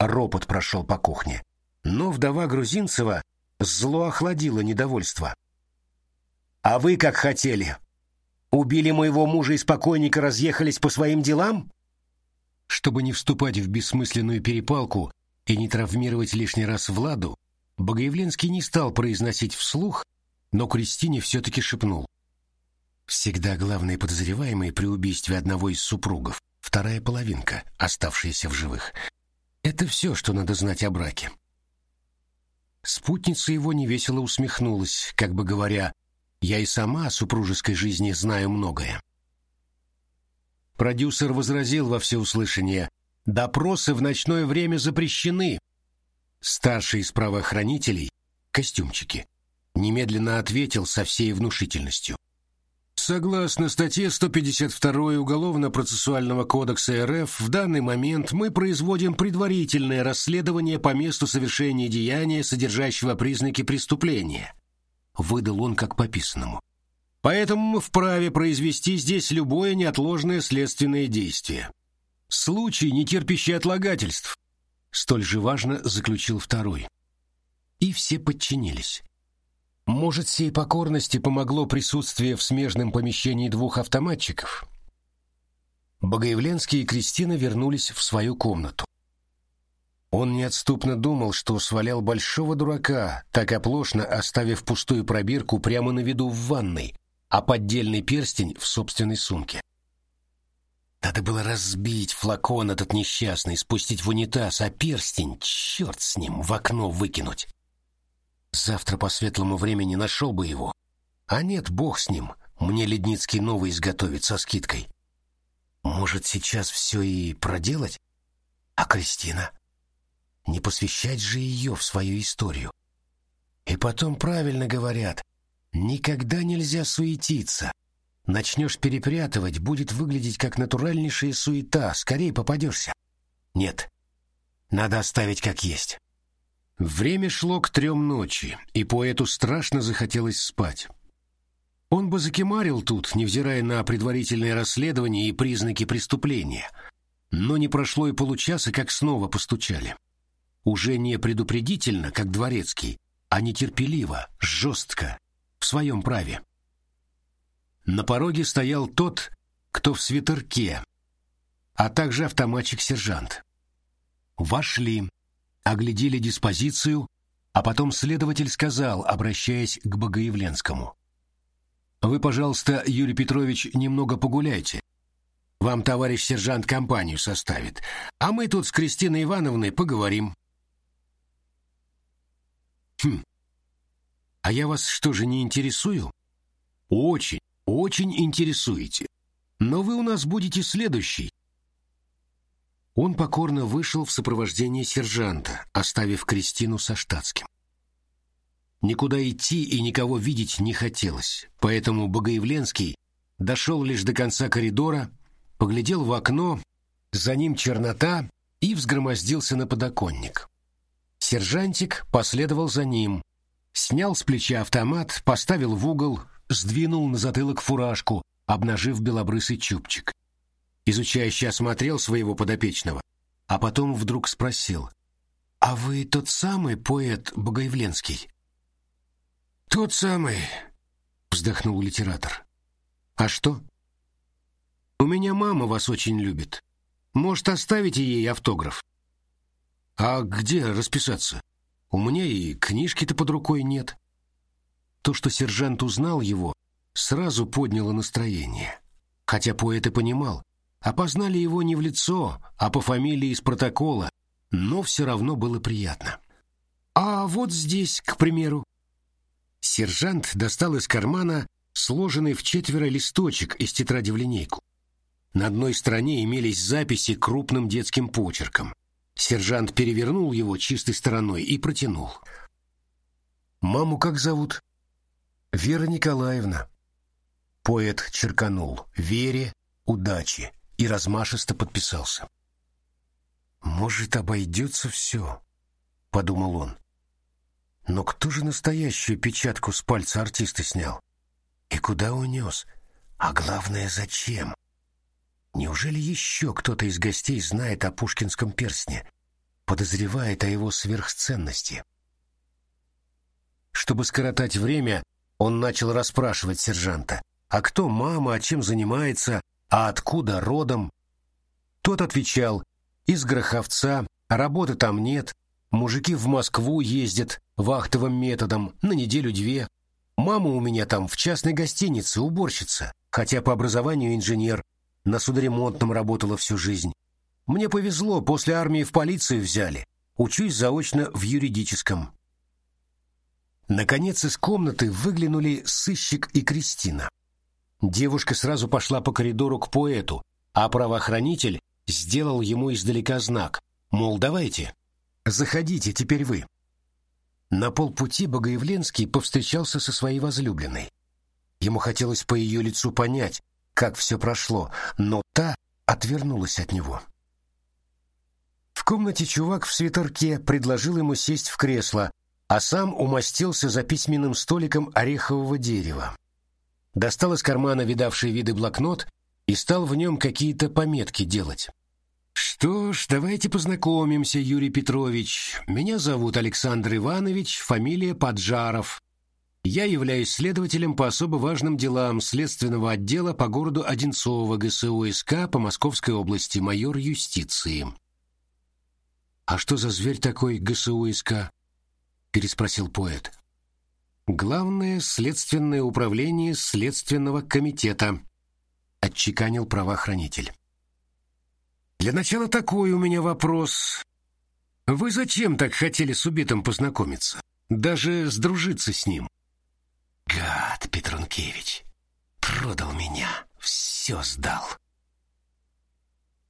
Ропот прошел по кухне. Но вдова Грузинцева зло охладила недовольство. «А вы как хотели? Убили моего мужа и спокойненько разъехались по своим делам?» Чтобы не вступать в бессмысленную перепалку и не травмировать лишний раз Владу, Богоявленский не стал произносить вслух, но Кристине все-таки шепнул. «Всегда главный подозреваемый при убийстве одного из супругов, вторая половинка, оставшаяся в живых. Это все, что надо знать о браке. Спутница его невесело усмехнулась, как бы говоря, «Я и сама о супружеской жизни знаю многое». Продюсер возразил во всеуслышание, «Допросы в ночное время запрещены». Старший из правоохранителей, костюмчики, немедленно ответил со всей внушительностью. Согласно статье 152 Уголовно-процессуального кодекса РФ, в данный момент мы производим предварительное расследование по месту совершения деяния, содержащего признаки преступления. Выдал он как пописанному. Поэтому мы вправе произвести здесь любое неотложное следственное действие. Случай, не терпящий отлагательств. Столь же важно заключил второй. И все подчинились. Может, сей покорности помогло присутствие в смежном помещении двух автоматчиков? Богоявленский и Кристина вернулись в свою комнату. Он неотступно думал, что свалял большого дурака, так оплошно оставив пустую пробирку прямо на виду в ванной, а поддельный перстень в собственной сумке. Надо было разбить флакон этот несчастный, спустить в унитаз, а перстень, черт с ним, в окно выкинуть. Завтра по светлому времени нашел бы его. А нет, бог с ним. Мне Ледницкий новый изготовит со скидкой. Может, сейчас все и проделать? А Кристина? Не посвящать же ее в свою историю. И потом правильно говорят, никогда нельзя суетиться. Начнешь перепрятывать, будет выглядеть как натуральнейшая суета, скорее попадешься. Нет, надо оставить как есть. Время шло к трем ночи, и поэту страшно захотелось спать. Он бы закимарил тут, невзирая на предварительное расследование и признаки преступления. Но не прошло и получаса, как снова постучали. Уже не предупредительно, как дворецкий, а нетерпеливо, жестко, в своем праве. На пороге стоял тот, кто в свитерке, а также автоматчик-сержант. Вошли оглядели диспозицию, а потом следователь сказал, обращаясь к Богоявленскому. «Вы, пожалуйста, Юрий Петрович, немного погуляйте. Вам товарищ сержант компанию составит, а мы тут с Кристиной Ивановной поговорим». «Хм, а я вас что же не интересую?» «Очень, очень интересуете. Но вы у нас будете следующий, он покорно вышел в сопровождении сержанта, оставив Кристину со штатским. Никуда идти и никого видеть не хотелось, поэтому Богоявленский дошел лишь до конца коридора, поглядел в окно, за ним чернота и взгромоздился на подоконник. Сержантик последовал за ним, снял с плеча автомат, поставил в угол, сдвинул на затылок фуражку, обнажив белобрысый чубчик. Изучающий осмотрел своего подопечного, а потом вдруг спросил. «А вы тот самый поэт Богоявленский?» «Тот самый», — вздохнул литератор. «А что?» «У меня мама вас очень любит. Может, оставите ей автограф?» «А где расписаться? У меня и книжки-то под рукой нет». То, что сержант узнал его, сразу подняло настроение. Хотя поэт и понимал, Опознали его не в лицо, а по фамилии из протокола, но все равно было приятно. «А вот здесь, к примеру». Сержант достал из кармана сложенный в четверо листочек из тетради в линейку. На одной стороне имелись записи крупным детским почерком. Сержант перевернул его чистой стороной и протянул. «Маму как зовут?» «Вера Николаевна». Поэт черканул «Вере, удачи» и размашисто подписался. «Может, обойдется все», — подумал он. «Но кто же настоящую печатку с пальца артиста снял? И куда унес? А главное, зачем? Неужели еще кто-то из гостей знает о пушкинском перстне, подозревает о его сверхценности?» Чтобы скоротать время, он начал расспрашивать сержанта. «А кто мама, а чем занимается?» А откуда родом? Тот отвечал, из Гроховца, работы там нет, мужики в Москву ездят вахтовым методом на неделю-две. Мама у меня там в частной гостинице уборщица, хотя по образованию инженер, на судоремонтном работала всю жизнь. Мне повезло, после армии в полицию взяли. Учусь заочно в юридическом. Наконец из комнаты выглянули сыщик и Кристина. Девушка сразу пошла по коридору к поэту, а правоохранитель сделал ему издалека знак, мол, давайте, заходите, теперь вы. На полпути Богоявленский повстречался со своей возлюбленной. Ему хотелось по ее лицу понять, как все прошло, но та отвернулась от него. В комнате чувак в свитерке предложил ему сесть в кресло, а сам умостился за письменным столиком орехового дерева. Достал из кармана видавший виды блокнот и стал в нем какие-то пометки делать. Что ж, давайте познакомимся, Юрий Петрович. Меня зовут Александр Иванович, фамилия Поджаров. Я являюсь следователем по особо важным делам следственного отдела по городу Одинцово ГСУ СК по Московской области, майор юстиции. А что за зверь такой ГСУ СК? переспросил поэт. Главное следственное управление следственного комитета, отчеканил правоохранитель. Для начала такой у меня вопрос. Вы зачем так хотели с убитым познакомиться? Даже сдружиться с ним? Гад, Петрункевич. Продал меня. Все сдал.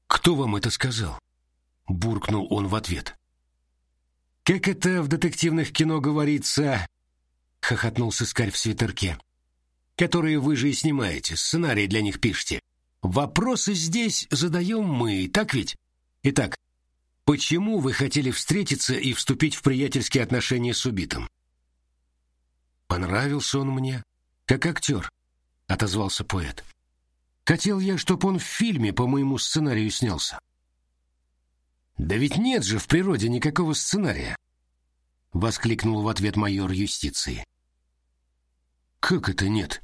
Кто вам это сказал? Буркнул он в ответ. Как это в детективных кино говорится, хохотнул сыскарь в свитерке. Которые вы же и снимаете, сценарий для них пишете. Вопросы здесь задаем мы, так ведь? Итак, почему вы хотели встретиться и вступить в приятельские отношения с убитым? Понравился он мне, как актер, отозвался поэт. Хотел я, чтоб он в фильме по моему сценарию снялся. Да ведь нет же в природе никакого сценария, воскликнул в ответ майор юстиции. Как это нет?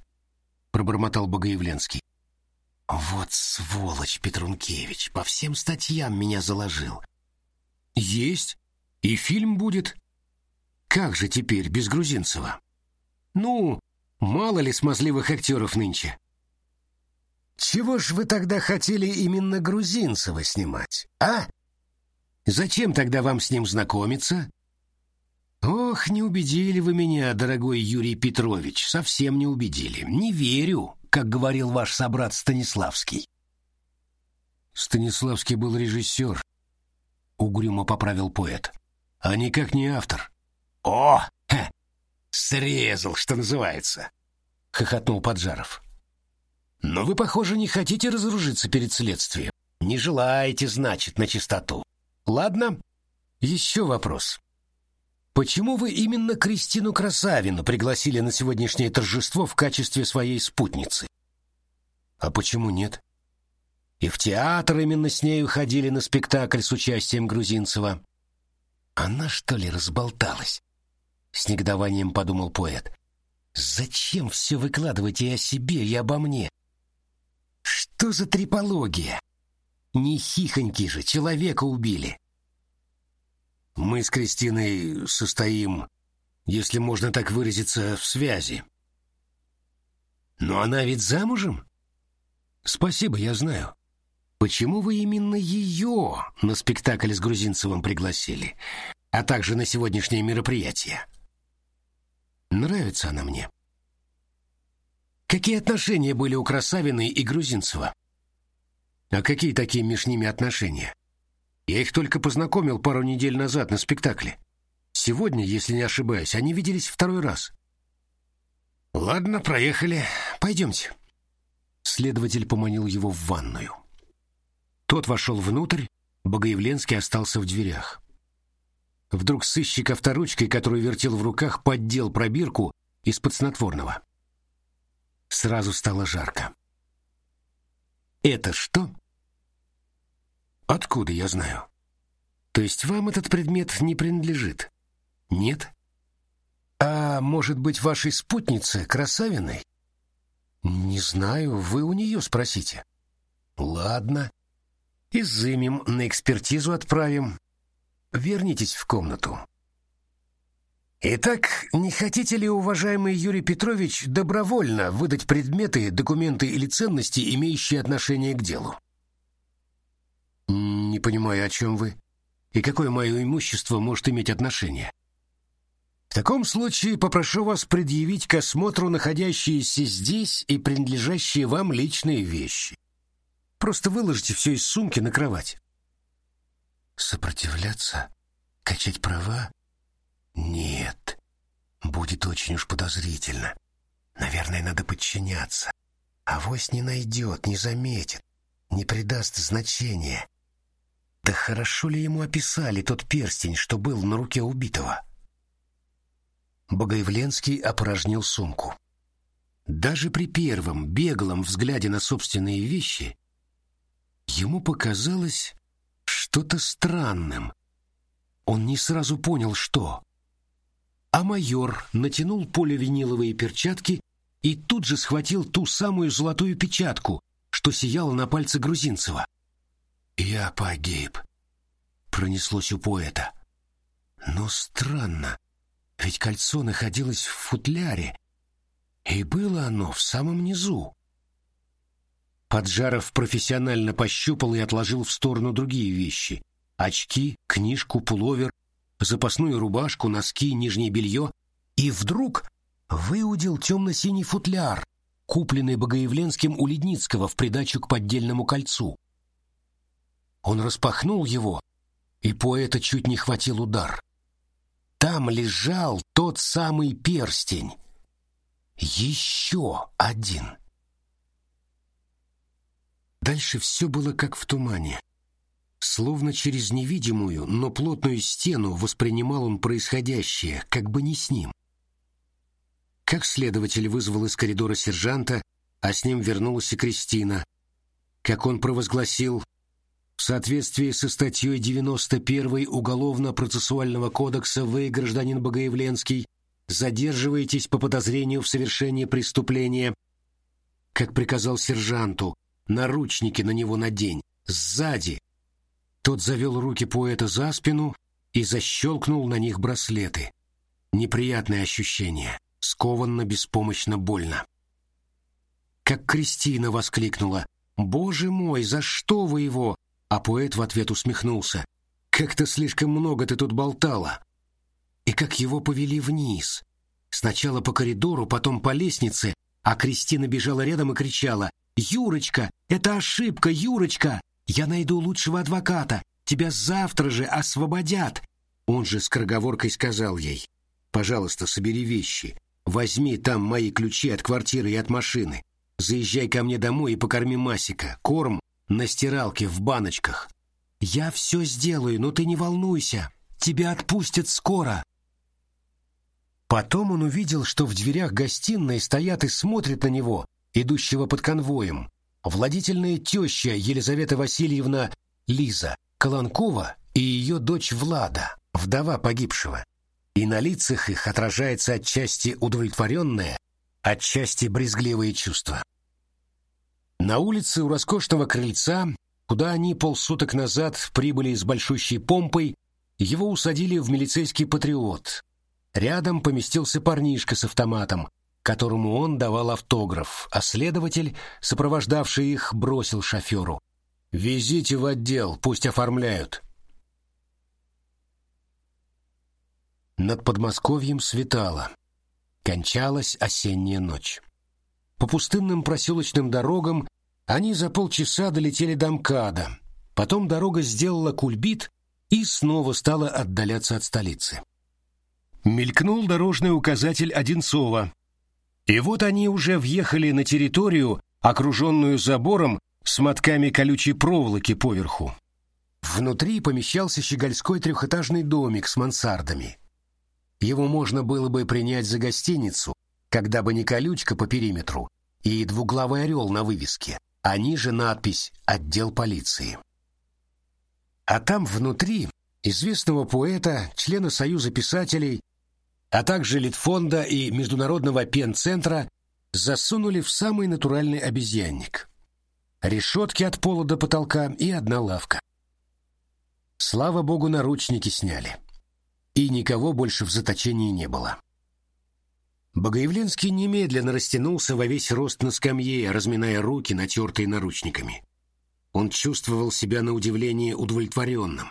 пробормотал Богоявленский. Вот сволочь Петрункевич, по всем статьям меня заложил. Есть. И фильм будет. Как же теперь без Грузинцева? Ну, мало ли смазливых актеров нынче. Чего ж вы тогда хотели именно Грузинцева снимать, а? Зачем тогда вам с ним знакомиться? Ох, не убедили вы меня, дорогой Юрий Петрович, совсем не убедили. Не верю как говорил ваш собрат Станиславский. Станиславский был режиссер, угрюмо поправил поэт, а никак не автор. О, ха, срезал, что называется, хохотнул Поджаров. Но вы, похоже, не хотите разоружиться перед следствием. Не желаете, значит, на чистоту. Ладно, еще вопрос. Почему вы именно Кристину Красавину пригласили на сегодняшнее торжество в качестве своей спутницы? А почему нет? И в театр именно с нею ходили на спектакль с участием Грузинцева. Она что ли разболталась? С негодованием подумал поэт. Зачем все выкладывать и о себе, и обо мне? Что за трипология? Не хихоньки же, человека убили. Мы с Кристиной состоим, если можно так выразиться, в связи. Но она ведь замужем? Спасибо, я знаю. Почему вы именно ее на спектакль с Грузинцевым пригласили, а также на сегодняшнее мероприятие? Нравится она мне. Какие отношения были у Красавиной и Грузинцева? А какие такие между ними отношения? Я их только познакомил пару недель назад на спектакле. Сегодня, если не ошибаюсь, они виделись второй раз. Ладно, проехали. Пойдемте. Следователь поманил его в ванную. Тот вошел внутрь, Богоявленский остался в дверях. Вдруг сыщик авторучкой, которую вертел в руках, поддел пробирку из-под снотворного. Сразу стало жарко. «Это что?» Откуда я знаю? То есть вам этот предмет не принадлежит? Нет? А может быть, вашей спутнице, красавиной? Не знаю, вы у нее спросите. Ладно. Изымем, на экспертизу отправим. Вернитесь в комнату. Итак, не хотите ли, уважаемый Юрий Петрович, добровольно выдать предметы, документы или ценности, имеющие отношение к делу? Не понимаю, о чем вы. И какое мое имущество может иметь отношение? В таком случае попрошу вас предъявить к осмотру находящиеся здесь и принадлежащие вам личные вещи. Просто выложите все из сумки на кровать. Сопротивляться? Качать права? Нет. Будет очень уж подозрительно. Наверное, надо подчиняться. Авось не найдет, не заметит, не придаст значения. Да хорошо ли ему описали тот перстень, что был на руке убитого? Богоявленский опорожнил сумку. Даже при первом беглом взгляде на собственные вещи ему показалось что-то странным. Он не сразу понял, что. А майор натянул поливиниловые перчатки и тут же схватил ту самую золотую печатку, что сияла на пальце Грузинцева. «Я погиб», — пронеслось у поэта. Но странно, ведь кольцо находилось в футляре, и было оно в самом низу. Поджаров профессионально пощупал и отложил в сторону другие вещи. Очки, книжку, пуловер, запасную рубашку, носки, нижнее белье. И вдруг выудил темно-синий футляр, купленный Богоявленским у Ледницкого в придачу к поддельному кольцу. Он распахнул его, и поэта чуть не хватил удар. Там лежал тот самый перстень. Еще один. Дальше все было как в тумане. Словно через невидимую, но плотную стену воспринимал он происходящее, как бы не с ним. Как следователь вызвал из коридора сержанта, а с ним вернулась и Кристина. Как он провозгласил, в соответствии со статьей 91 Уголовно-процессуального кодекса вы, гражданин Богоявленский, задерживаетесь по подозрению в совершении преступления, как приказал сержанту, наручники на него надень, сзади. Тот завел руки поэта за спину и защелкнул на них браслеты. Неприятное ощущение скованно, беспомощно, больно. Как Кристина воскликнула «Боже мой, за что вы его?» А поэт в ответ усмехнулся «Как-то слишком много ты тут болтала». И как его повели вниз. Сначала по коридору, потом по лестнице, а Кристина бежала рядом и кричала «Юрочка, это ошибка, Юрочка! Я найду лучшего адвоката, тебя завтра же освободят!» Он же скороговоркой сказал ей «Пожалуйста, собери вещи, Возьми там мои ключи от квартиры и от машины. Заезжай ко мне домой и покорми Масика. Корм на стиралке в баночках. Я все сделаю, но ты не волнуйся. Тебя отпустят скоро. Потом он увидел, что в дверях гостиной стоят и смотрят на него, идущего под конвоем, владительная теща Елизавета Васильевна Лиза Колонкова и ее дочь Влада, вдова погибшего и на лицах их отражается отчасти удовлетворенное, отчасти брезгливые чувства. На улице у роскошного крыльца, куда они полсуток назад прибыли с большущей помпой, его усадили в милицейский патриот. Рядом поместился парнишка с автоматом, которому он давал автограф, а следователь, сопровождавший их, бросил шоферу. «Везите в отдел, пусть оформляют». Над Подмосковьем светало. Кончалась осенняя ночь. По пустынным проселочным дорогам они за полчаса долетели до МКАДа. Потом дорога сделала кульбит и снова стала отдаляться от столицы. Мелькнул дорожный указатель Одинцова. И вот они уже въехали на территорию, окруженную забором с мотками колючей проволоки поверху. Внутри помещался щегольской трехэтажный домик с мансардами. Его можно было бы принять за гостиницу, когда бы не колючка по периметру и двуглавый орел на вывеске, а ниже надпись «Отдел полиции». А там внутри известного поэта, члена Союза писателей, а также Литфонда и Международного пенцентра засунули в самый натуральный обезьянник. Решетки от пола до потолка и одна лавка. Слава богу, наручники сняли и никого больше в заточении не было. Богоявленский немедленно растянулся во весь рост на скамье, разминая руки, натертые наручниками. Он чувствовал себя на удивление удовлетворенным.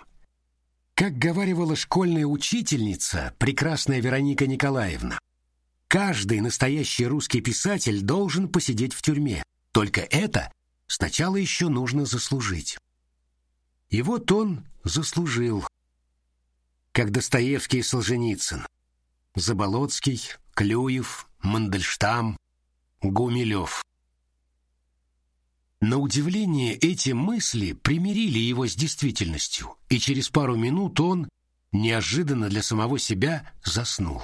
Как говаривала школьная учительница, прекрасная Вероника Николаевна, каждый настоящий русский писатель должен посидеть в тюрьме. Только это сначала еще нужно заслужить. И вот он заслужил как Достоевский и Солженицын, Заболоцкий, Клюев, Мандельштам, Гумилев. На удивление эти мысли примирили его с действительностью, и через пару минут он, неожиданно для самого себя, заснул.